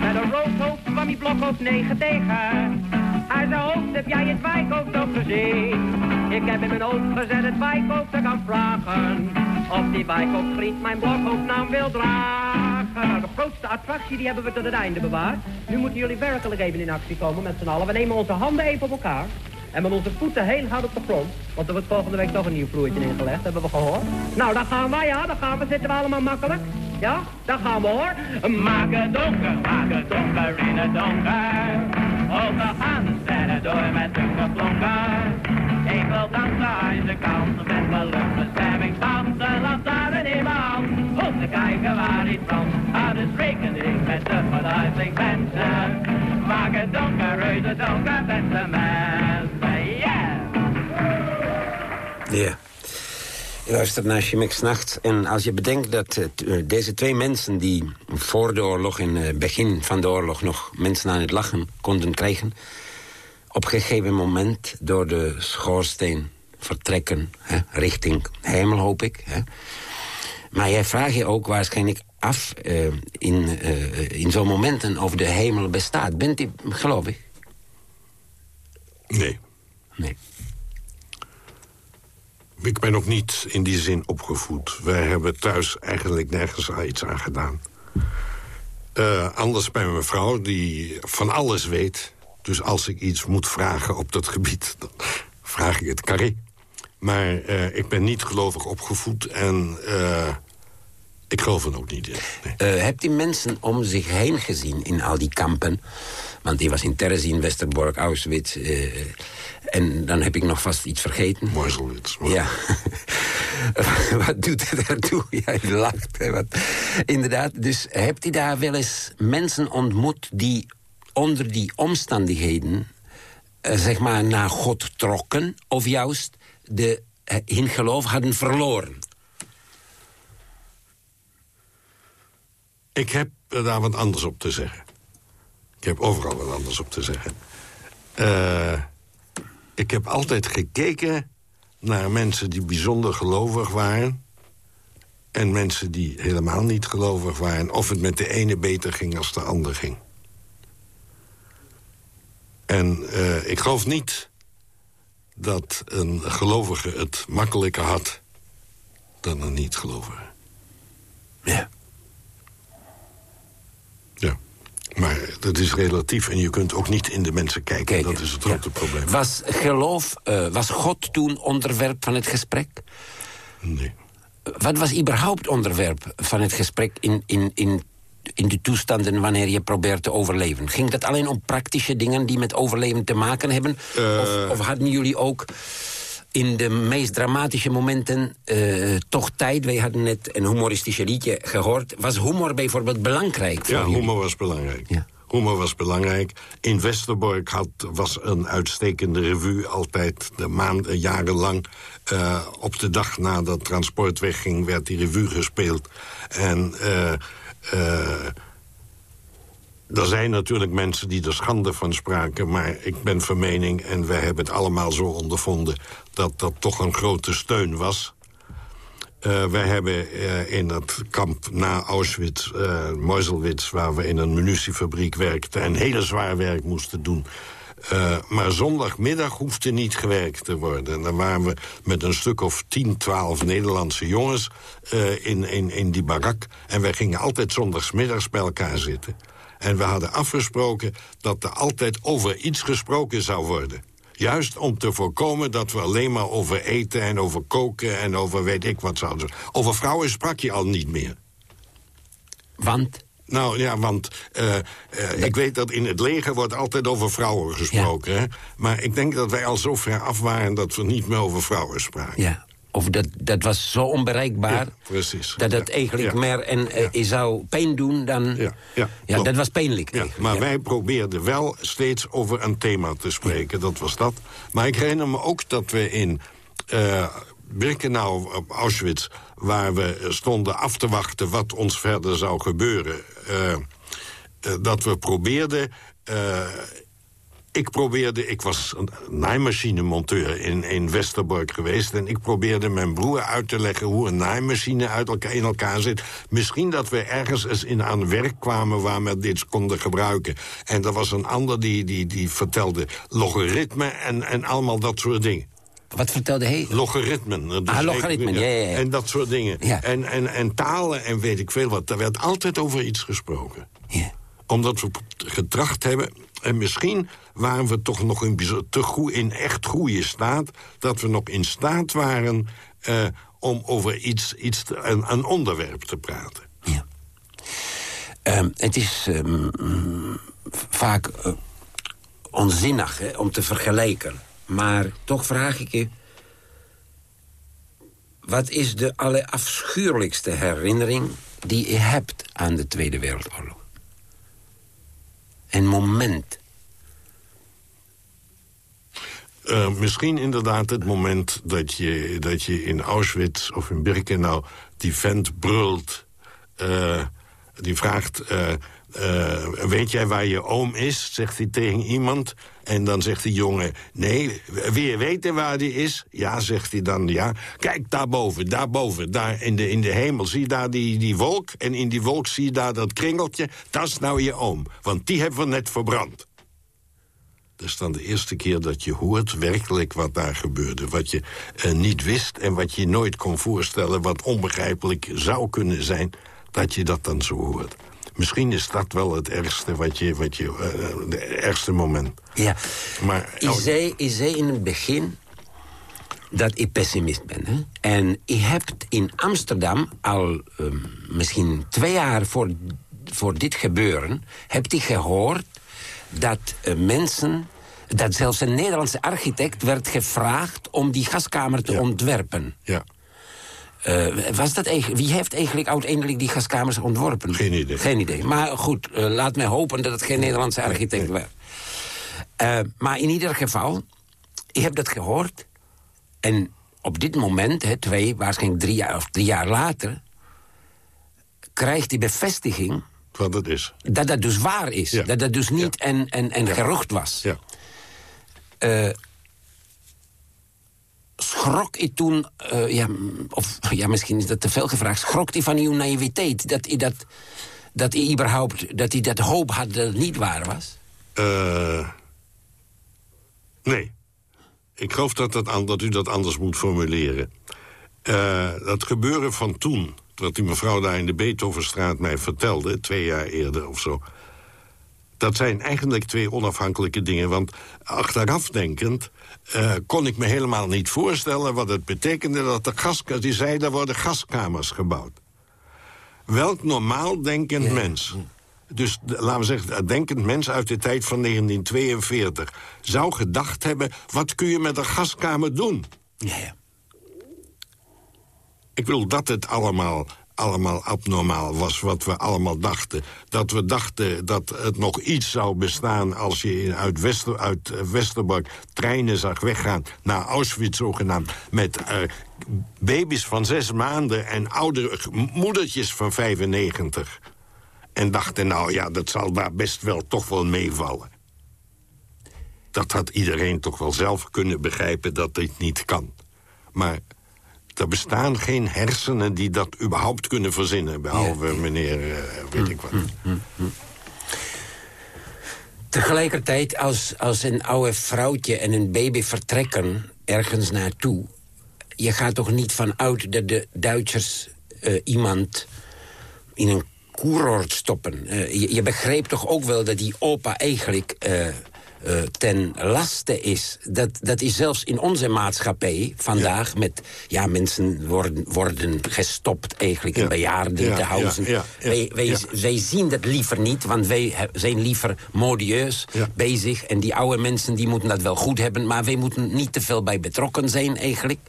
Met een rood hoofd kwam die blokhoofd 9 tegen. Hij zei, hoofd, heb jij het wijkhoofd ook gezien? Ik heb in mijn hoofd gezet het wijkhoofd te gaan vragen. Of die wijkhoofdvriend mijn blokhoofdnaam wil dragen. De grootste attractie die hebben we tot het einde bewaard. Nu moeten jullie werkelijk even in actie komen met z'n allen. We nemen onze handen even op elkaar. En met onze voeten heel hard op de grond. Want er wordt volgende week toch een nieuw vloeitje ingelegd, hebben we gehoord. Nou, daar gaan we, ja, daar gaan we. Zitten we allemaal makkelijk? Ja, daar gaan we hoor. Maak het donker, maak het donker in het donker. Ook de sterren door met hun geflonker. Ik wil langs de huizenkant met luchtbeschermingsband. De lantaarn in mijn hand, om te kijken waar iets brandt. Houd dus rekening met de verduistering mensen. Maak het donker, reuze donker, man. Yeah! Ja. Je luistert naar Chimek Nacht. En als je bedenkt dat eh, eh, deze twee mensen... die voor de oorlog, in het begin van de oorlog... nog mensen aan het lachen konden krijgen... op een gegeven moment door de schoorsteen vertrekken... Hè, richting hemel, hoop ik. Hè. Maar jij vraagt je ook waarschijnlijk af... eh, in, eh, in zo'n momenten of de hemel bestaat. Bent u gelovig? Nee. Nee. Ik ben ook niet in die zin opgevoed. Wij hebben thuis eigenlijk nergens iets aan gedaan. Eh, anders bij mijn vrouw, die van alles weet. Dus als ik iets moet vragen op dat gebied... dan vraag ik het carré. Maar eh, ik ben niet gelovig opgevoed en eh, ik geloof er ook niet in. Nee. Eh, hebt u mensen om zich heen gezien in al die kampen? Want die was in Terezin, Westerbork, Auschwitz. en dan heb ik nog vast iets vergeten. Meuselwitz. Ja. Wat doet het ertoe? Ja, je lacht. Hè, wat. Inderdaad, dus hebt u daar wel eens mensen ontmoet... die onder die omstandigheden, eh, zeg maar, naar God trokken... of juist de, eh, hun geloof hadden verloren? Ik heb daar wat anders op te zeggen. Ik heb overal wat anders op te zeggen. Eh, ik heb altijd gekeken naar mensen die bijzonder gelovig waren... en mensen die helemaal niet gelovig waren... of het met de ene beter ging als de ander ging. En eh, ik geloof niet dat een gelovige het makkelijker had... dan een niet-gelovige. Ja. Ja, maar dat is relatief en je kunt ook niet in de mensen kijken. Kijken, Dat is het ja. grote probleem. Was geloof, eh, was God toen onderwerp van het gesprek? Nee. Wat was überhaupt onderwerp van het gesprek in, in, in, in de toestanden wanneer je probeert te overleven? Ging dat alleen om praktische dingen die met overleven te maken hebben? Eh. Of, of hadden jullie ook in de meest dramatische momenten eh, toch tijd? Wij hadden net een humoristische liedje gehoord. Was humor bijvoorbeeld belangrijk voor Ja, jullie? humor was belangrijk. Ja. Humor was belangrijk. In Westerbork had, was een uitstekende revue altijd de maanden, jarenlang. eh, op de dag nadat transport wegging, werd die revue gespeeld. En er zijn natuurlijk mensen die er schande van spraken... maar ik ben van mening, en wij hebben het allemaal zo ondervonden... dat dat toch een grote steun was... Eh, wij hebben eh, in het kamp na Auschwitz, eh Meuselwitz... waar we in een munitiefabriek werkten en hele zwaar werk moesten doen... Eh, maar zondagmiddag hoefde niet gewerkt te worden. En dan waren we met een stuk of 10, 12 Nederlandse jongens eh, in, in, in die barak. En wij gingen altijd zondagsmiddags bij elkaar zitten. En we hadden afgesproken dat er altijd over iets gesproken zou worden. Juist om te voorkomen dat we alleen maar over eten en over koken... en over weet ik wat zouden. Over vrouwen sprak je al niet meer. Want? Nou ja, want eh, eh, ik weet dat in het leger wordt altijd over vrouwen gesproken. Hè? Maar ik denk dat wij al zo ver af waren dat we niet meer over vrouwen spraken. Ja. Of dat, dat was zo onbereikbaar... Precies. dat het eigenlijk meer en, eh, je zou pijn doen dan... Ja, ja, dat was pijnlijk. Maar wij probeerden wel steeds over een thema te spreken. Dat was dat. Maar ik herinner me ook dat we in Birkenau op Auschwitz... waar we stonden af te wachten wat ons verder zou gebeuren... eh, eh, dat we probeerden... eh, ik probeerde, ik was een naaimachinemonteur in, in Westerbork geweest... en ik probeerde mijn broer uit te leggen hoe een naaimachine uit elkaar, in elkaar zit. Misschien dat we ergens eens in aan werk kwamen waar we dit konden gebruiken. En er was een ander die, die, die vertelde logaritme en, en allemaal dat soort dingen. Wat vertelde hij? Logaritmen. Dus Ah, logaritmen, ja, ja, ja. En dat soort dingen. Ja. En, en, en talen en weet ik veel wat. Daar werd altijd over iets gesproken Ja. omdat we getracht hebben... en misschien waren we toch nog in, te goe- in echt goede staat... dat we nog in staat waren eh, om over iets, iets te- een, een onderwerp te praten. Ja. Ehm, het is ehm, vaak eh, onzinnig hè, om te vergelijken. Maar toch vraag ik je... Wat is de allerafschuwelijkste herinnering die je hebt aan de Tweede Wereldoorlog? Een moment. Eh, misschien inderdaad het moment dat je, dat je in Auschwitz of in Birkenau... die vent brult, eh, die vraagt... eh, eh, weet jij waar je oom is? Zegt hij tegen iemand. En dan zegt die jongen, nee, je weten waar die is? Ja, zegt hij dan, ja. Kijk, daarboven, daarboven, daar in de, in de hemel. Zie daar die, die wolk? En in die wolk zie je daar dat kringeltje? Dat is nou je oom, want die hebben we net verbrand. Dat is dan de eerste keer dat je hoort werkelijk wat daar gebeurde. Wat je eh, niet wist en wat je nooit kon voorstellen... wat onbegrijpelijk zou kunnen zijn, dat je dat dan zo hoort. Misschien is dat wel het ergste, wat je, wat je, eh, de ergste moment. Ja. Maar Ik zei, ik zei in het begin dat ik pessimist ben. Hè? En je hebt in Amsterdam al ehm, misschien twee jaar voor, voor dit gebeuren... hebt je gehoord dat eh, mensen... dat zelfs een Nederlandse architect werd gevraagd... om die gaskamer te Ja. ontwerpen. ja, Eh, was dat eigenlijk, wie heeft eigenlijk uiteindelijk die gaskamers ontworpen? Geen idee. Geen idee. Maar goed, eh, laat mij hopen dat het geen Nederlandse architect werd. Eh, maar in ieder geval, ik heb dat gehoord. En op dit moment, hè, twee, waarschijnlijk drie jaar of drie jaar later... krijgt die bevestiging wat het is. dat dat dus waar is. Ja. Dat dat dus niet een, een, een gerucht was. Ja. Schrok ik toen, eh, ja, of ja, misschien is dat te veel gevraagd, schrok hij van uw naïviteit? Dat hij dat, dat hij überhaupt, dat hij dat hoop had dat het niet waar was? Eh, nee. Ik geloof dat, dat, dat u dat anders moet formuleren. Eh, dat gebeuren van toen, wat die mevrouw daar in de Beethovenstraat mij vertelde... twee jaar eerder of zo... dat zijn eigenlijk twee onafhankelijke dingen. Want achteraf denkend eh, kon ik me helemaal niet voorstellen... wat het betekende dat de gas, die zei... er worden gaskamers gebouwd. Welk normaal denkend mens... Dus laten we zeggen, het denkend mens uit de tijd van 1942... zou gedacht hebben, wat kun je met een gaskamer doen? Ja, ja. Ik wil dat het allemaal, allemaal abnormaal was wat we allemaal dachten. Dat we dachten dat het nog iets zou bestaan... als je uit, Wester, uit eh, Westerbork treinen zag weggaan naar Auschwitz zogenaamd... met eh, baby's van zes maanden en oudere moedertjes van 95. En dachten, nou ja, dat zal daar best wel toch wel meevallen. Dat had iedereen toch wel zelf kunnen begrijpen dat dit niet kan. Maar er bestaan geen hersenen die dat überhaupt kunnen verzinnen... behalve meneer, eh, weet ik wat. Tegelijkertijd, als, als een oude vrouwtje en een baby vertrekken ergens naartoe... je gaat toch niet vanuit dat de Duitsers eh, iemand in een koeroord stoppen. Eh, je, je begreep toch ook wel dat die opa eigenlijk eh, ten laste is. Dat, dat is zelfs in onze maatschappij vandaag met... ja, mensen worden, worden gestopt eigenlijk in Ja. bejaardentehuizen. Ja, ja, wij, wij, zien dat liever niet, want wij zijn liever modieus bezig. En die oude mensen die moeten dat wel goed hebben... maar wij moeten niet te veel bij betrokken zijn eigenlijk.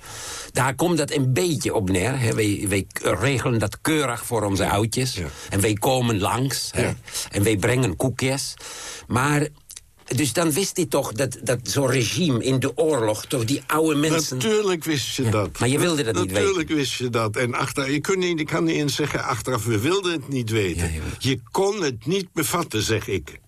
Daar komt dat een beetje op neer. Hè. Wij, wij regelen dat keurig voor onze oudjes. En wij komen langs. Hè. En wij brengen koekjes. Maar... Dus dan wist hij toch dat, dat zo'n regime in de oorlog... toch die oude mensen... Natuurlijk wist je dat. maar je wilde dat niet Natuurlijk wist je dat. En achter, je, kunt niet, je kan niet eens zeggen achteraf, we wilden het niet weten. Ja, je kon het niet bevatten, zeg ik.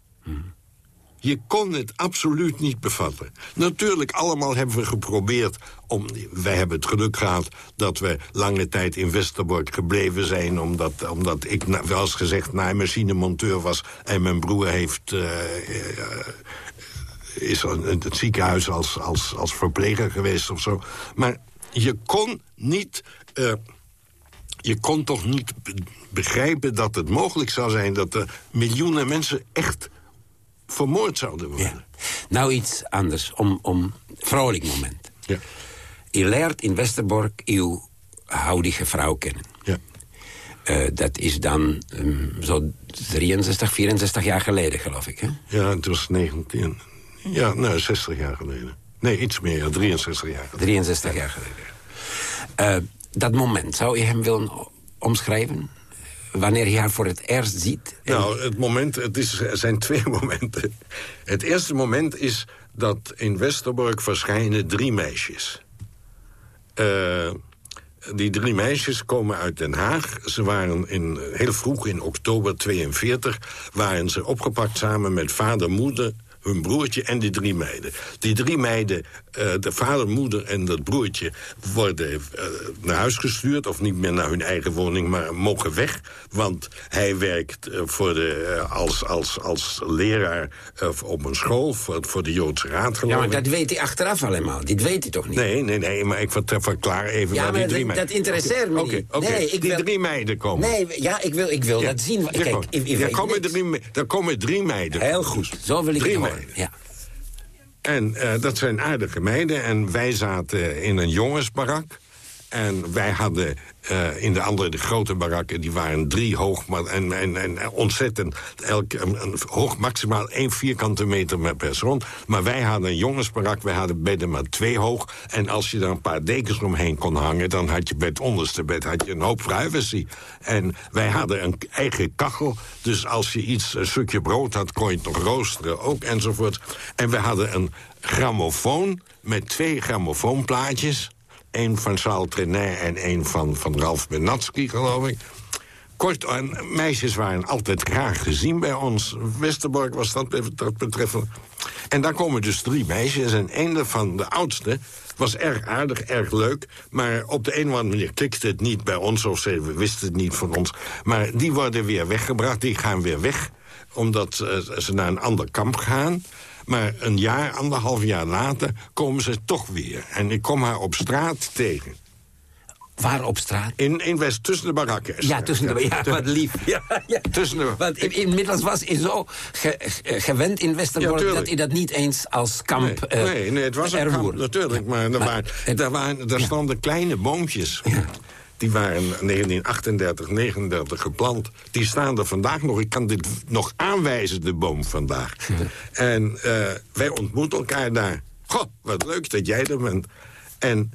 Je kon het absoluut niet bevatten. Natuurlijk, allemaal hebben we geprobeerd om... Wij hebben het geluk gehad dat we lange tijd in Westerbork gebleven zijn... omdat, omdat ik, na- zoals gezegd, naaimachinemonteur was... en mijn broer heeft... eh, eh, is in het ziekenhuis als, als, als verpleger geweest of zo. Maar je kon niet... eh, je kon toch niet be- begrijpen dat het mogelijk zou zijn... dat er miljoenen mensen echt vermoord zouden worden. Ja. Nou iets anders, om, om vrolijk moment. Ja. Je leert in Westerbork uw huidige vrouw kennen. ja. Eh, dat is dan ehm, zo 63, 64 jaar geleden, geloof ik. Hè? Ja, het was 19... Ja, nou, 60 jaar geleden. Nee, iets meer, ja, 63 jaar geleden. 63 jaar geleden. Eh, dat moment, zou je hem willen omschrijven? Wanneer je haar voor het eerst ziet? Nou, het moment, het is, er zijn twee momenten. Het eerste moment is dat in Westerbork verschijnen drie meisjes. Uh, die drie meisjes komen uit Den Haag. Ze waren in, heel vroeg in oktober 42... waren ze opgepakt samen met vader, moeder hun broertje en die drie meiden. Die drie meiden, uh, de vader, moeder en dat broertje... worden uh, naar huis gestuurd, of niet meer naar hun eigen woning... maar mogen weg, want hij werkt uh, voor de, als, als, als leraar op een school... Voor, voor de Joodse Raad, Ja, maar dat weet hij achteraf allemaal. Dit weet hij toch niet? Nee, nee, nee, maar ik verklaar even ja, waar die drie meiden... dat interesseert me okay, nee, ik die wil... drie meiden komen. Nee, ja, ik wil, ik wil ja. dat zien. Kijk, ik, ik, er, komen drie, er komen drie meiden. Heel goed, zo wil ik drie het meiden. Ja. En uh, dat zijn aardige meiden. En wij zaten in een jongensbarak. En wij hadden uh, in de andere, de grote barakken, die waren drie hoog... Maar, en, en, en ontzettend, elk, een hoog maximaal één vierkante meter per persoon. Maar wij hadden een jongensbarak, wij hadden bedden maar twee hoog. En als je daar een paar dekens omheen kon hangen... dan had je bij het onderste bed had je een hoop privacy. En wij hadden een eigen kachel. Dus als je iets, een stukje brood had, kon je het nog roosteren ook, enzovoort. En we hadden een grammofoon met twee grammofoonplaatjes... Eén van Charles Trenet en één van, van Ralf Benatsky, geloof ik. Kort, en meisjes waren altijd graag gezien bij ons. Westerbork was dat, dat betreffend. En daar komen dus drie meisjes. En een van de oudste was erg aardig, erg leuk. Maar op de een of andere manier klikte het niet bij ons. Of ze wisten het niet van ons. Maar die worden weer weggebracht. Die gaan weer weg. Omdat uh, ze naar een ander kamp gaan. Maar een jaar, anderhalf jaar later, komen ze toch weer. En ik kom haar op straat tegen. Waar op straat? In, in West, tussen de barakken. Ja, tussen de Ja, wat lief. Ja, ja. Tussen de... Want in, inmiddels was hij zo ge, ge, gewend in Westerbork... Ja, dat hij dat niet eens als kamp Nee, nee, nee het was een kamp, natuurlijk. Maar, er, Maar er, waren, er stonden kleine boompjes. Die waren in 1938, 39 geplant. Die staan er vandaag nog. Ik kan dit nog aanwijzen, de boom vandaag. En eh, wij ontmoeten elkaar daar. Goh, wat leuk dat jij er bent. En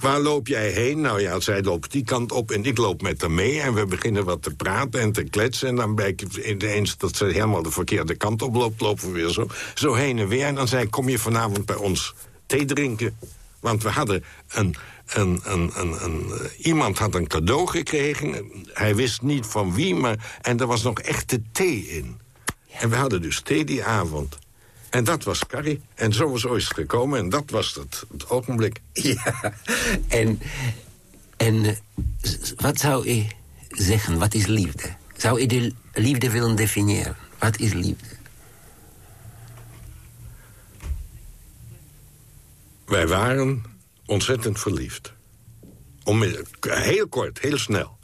waar loop jij heen? Nou ja, zij loopt die kant op en ik loop met haar mee. En we beginnen wat te praten en te kletsen. En dan blijkt ineens dat ze helemaal de verkeerde kant op loopt. Lopen we weer zo, zo heen en weer. En dan zei ik, kom je vanavond bij ons thee drinken? Want we hadden een... eh, iemand had een cadeau gekregen. Hij wist niet van wie, maar... En er was nog echte thee in. En we hadden dus thee die avond. En dat was Carrie. En zo was ooit gekomen. En dat was het, het ogenblik. Ja, en, en eh, wat zou u zeggen, wat is liefde? Zou u de liefde willen definiëren? Wat is liefde? Wij waren ontzettend verliefd. Onmiddellijk. Heel kort, heel snel.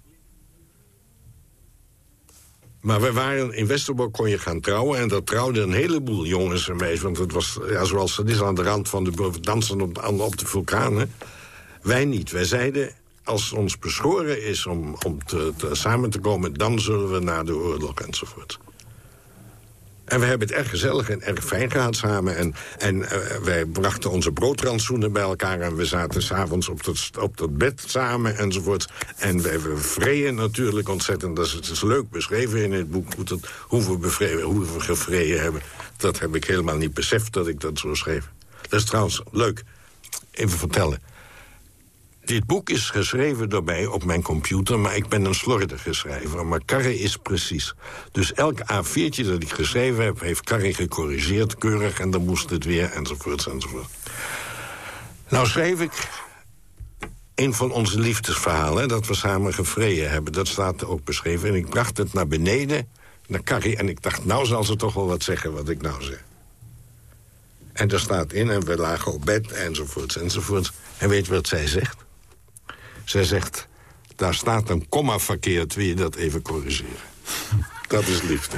Maar we waren in Westerbork kon je gaan trouwen... en dat trouwden een heleboel jongens en meisjes. Want het was, ja, zoals het is aan de rand van de dansen op, op de vulkanen. Wij niet. Wij zeiden, als ons beschoren is om, om te, te- samen te komen... dan zullen we naar de oorlog enzovoort. En we hebben het erg gezellig en erg fijn gehad samen. En, en eh, wij brachten onze broodrantsoenen bij elkaar... en we zaten s'avonds op dat, op dat bed samen enzovoort. En we vreden natuurlijk ontzettend. Dat is, leuk beschreven in het boek... Hoe, hoe, we, bevreden, hoe we gevreden hebben. Dat heb ik helemaal niet beseft dat ik dat zo schreef. Dat is trouwens leuk. Even vertellen. Dit boek is geschreven door mij op mijn computer... maar ik ben een slordige schrijver. Maar Carrie is precies. Dus elk A4'tje dat ik geschreven heb... heeft Carrie gecorrigeerd, keurig... en dan moest het weer, enzovoort, enzovoort. Nou schreef ik een van onze liefdesverhalen... dat we samen gevreden hebben. Dat staat ook beschreven. En ik bracht het naar beneden, naar Carrie... en ik dacht, nou zal ze toch wel wat zeggen wat ik nou zeg. En daar staat in, en we lagen op bed, enzovoort, enzovoort. En weet je wat zij zegt? Zij zegt, daar staat een komma verkeerd, wil je dat even corrigeren? Dat is liefde.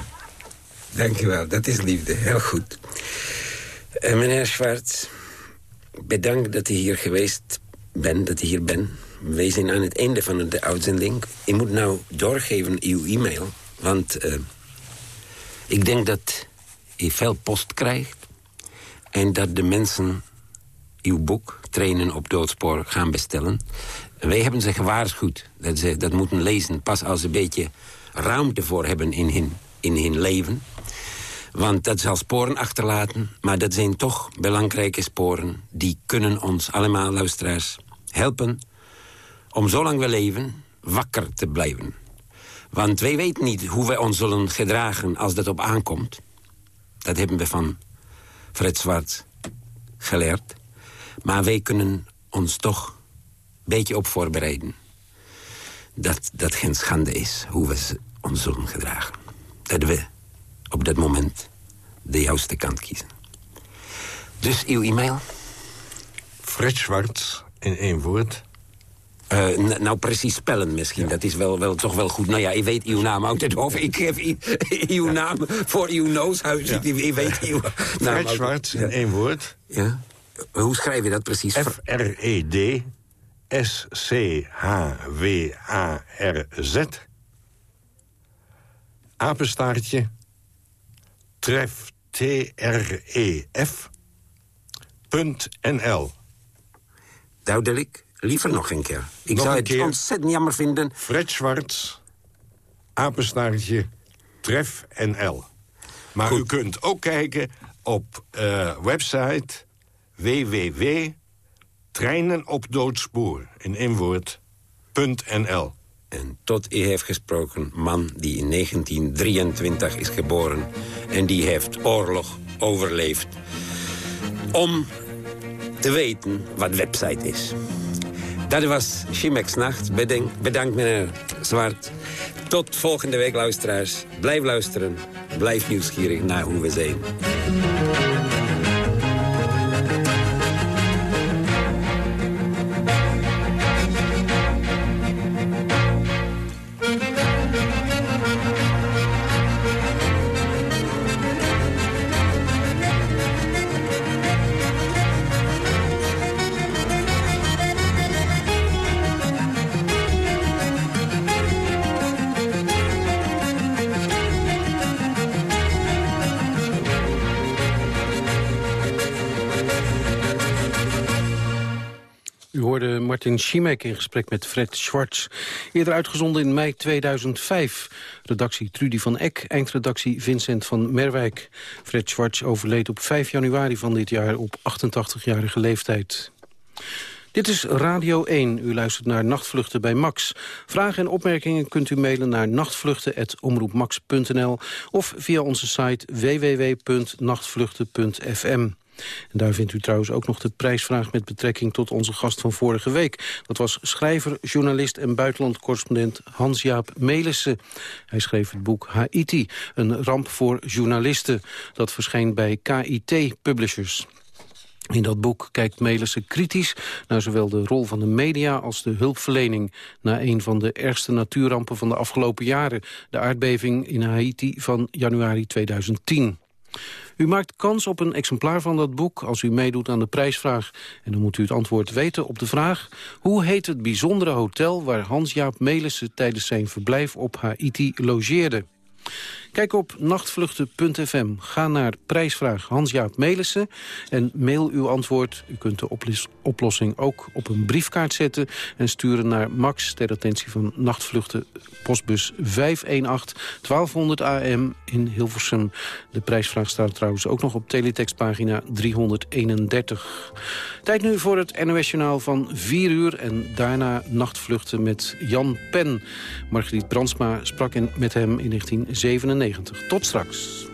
Dank u wel, dat is liefde. Heel goed. Eh, meneer Schwartz, bedankt dat u hier geweest bent, dat u hier bent. Wij zijn aan het einde van de uitzending. Ik moet nou doorgeven uw e-mail, want eh, ik denk dat u veel post krijgt... en dat de mensen uw boek, Trainen op Doodspoor, gaan bestellen. Wij hebben ze gewaarschuwd dat ze dat moeten lezen... pas als ze een beetje ruimte voor hebben in hun, in hun leven. Want dat zal sporen achterlaten, maar dat zijn toch belangrijke sporen... die kunnen ons allemaal, luisteraars, helpen om zolang we leven wakker te blijven. Want wij weten niet hoe wij ons zullen gedragen als dat op aankomt. Dat hebben we van Fred Zwart geleerd. Maar wij kunnen ons toch beetje op voorbereiden. Dat dat geen schande is hoe we ons zullen gedragen. Dat we op dat moment de juiste kant kiezen. Dus uw e-mail? Fred Zwart, in één woord. Uh, nou, precies spellen misschien. Dat is wel, wel, toch wel goed. Nou ja, ik weet uw naam uit het hoofd. Ik geef uw naam voor uw nooshuis. Ja. Ik weet uw naam Fred Zwart, in één woord. Ja. Hoe schrijf je dat precies? F-R-E-D S-C-H-W-A-R-Z Apenstaartje tref T-R-E-F .nl Duidelijk. Liever nog een keer. Ik nog zou het keer. ontzettend jammer vinden. Fred Schwartz, apenstaartje, tref NL. Maar u kunt ook kijken op uh, website www treinenopdoodspoor in één woord.nl. En tot u heeft gesproken, man die in 1923 is geboren... en die heeft oorlog overleefd. Om te weten wat website is. Dat was Chimex Nacht. Bedankt, bedankt meneer Zwart. Tot volgende week, luisteraars. Blijf luisteren. Blijf nieuwsgierig naar hoe we zijn. U hoorde Martin Schimek in gesprek met Fred Schwartz. Eerder uitgezonden in mei 2005. Redactie Trudy van Eck, eindredactie Vincent van Merwijk. Fred Schwartz overleed op 5 januari van dit jaar op 88-jarige leeftijd. Dit is Radio 1. U luistert naar Nachtvluchten bij Max. Vragen en opmerkingen kunt u mailen naar nachtvluchten.omroepmax.nl of via onze site www.nachtvluchten.fm. En daar vindt u trouwens ook nog de prijsvraag met betrekking tot onze gast van vorige week. Dat was schrijver, journalist en buitenlandcorrespondent Hans-Jaap Melissen. Hij schreef het boek Haiti, een ramp voor journalisten. Dat verscheen bij KIT Publishers. In dat boek kijkt Melissen kritisch naar zowel de rol van de media als de hulpverlening na een van de ergste natuurrampen van de afgelopen jaren, de aardbeving in Haiti van januari 2010. U maakt kans op een exemplaar van dat boek als u meedoet aan de prijsvraag. En dan moet u het antwoord weten op de vraag... hoe heet het bijzondere hotel waar Hans-Jaap Melissen tijdens zijn verblijf op Haiti logeerde? Kijk op nachtvluchten.fm. Ga naar prijsvraag Hans-Jaap Melissen en mail uw antwoord. U kunt de oplossing ook op een briefkaart zetten... en sturen naar Max ter attentie van Nachtvluchten postbus 518 1200 AM in Hilversum. De prijsvraag staat trouwens ook nog op teletextpagina 331. Tijd nu voor het NOS-journaal van 4 uur en daarna Nachtvluchten met Jan Pen. Margriet Brandsma sprak in, met hem in 1997. Tot straks.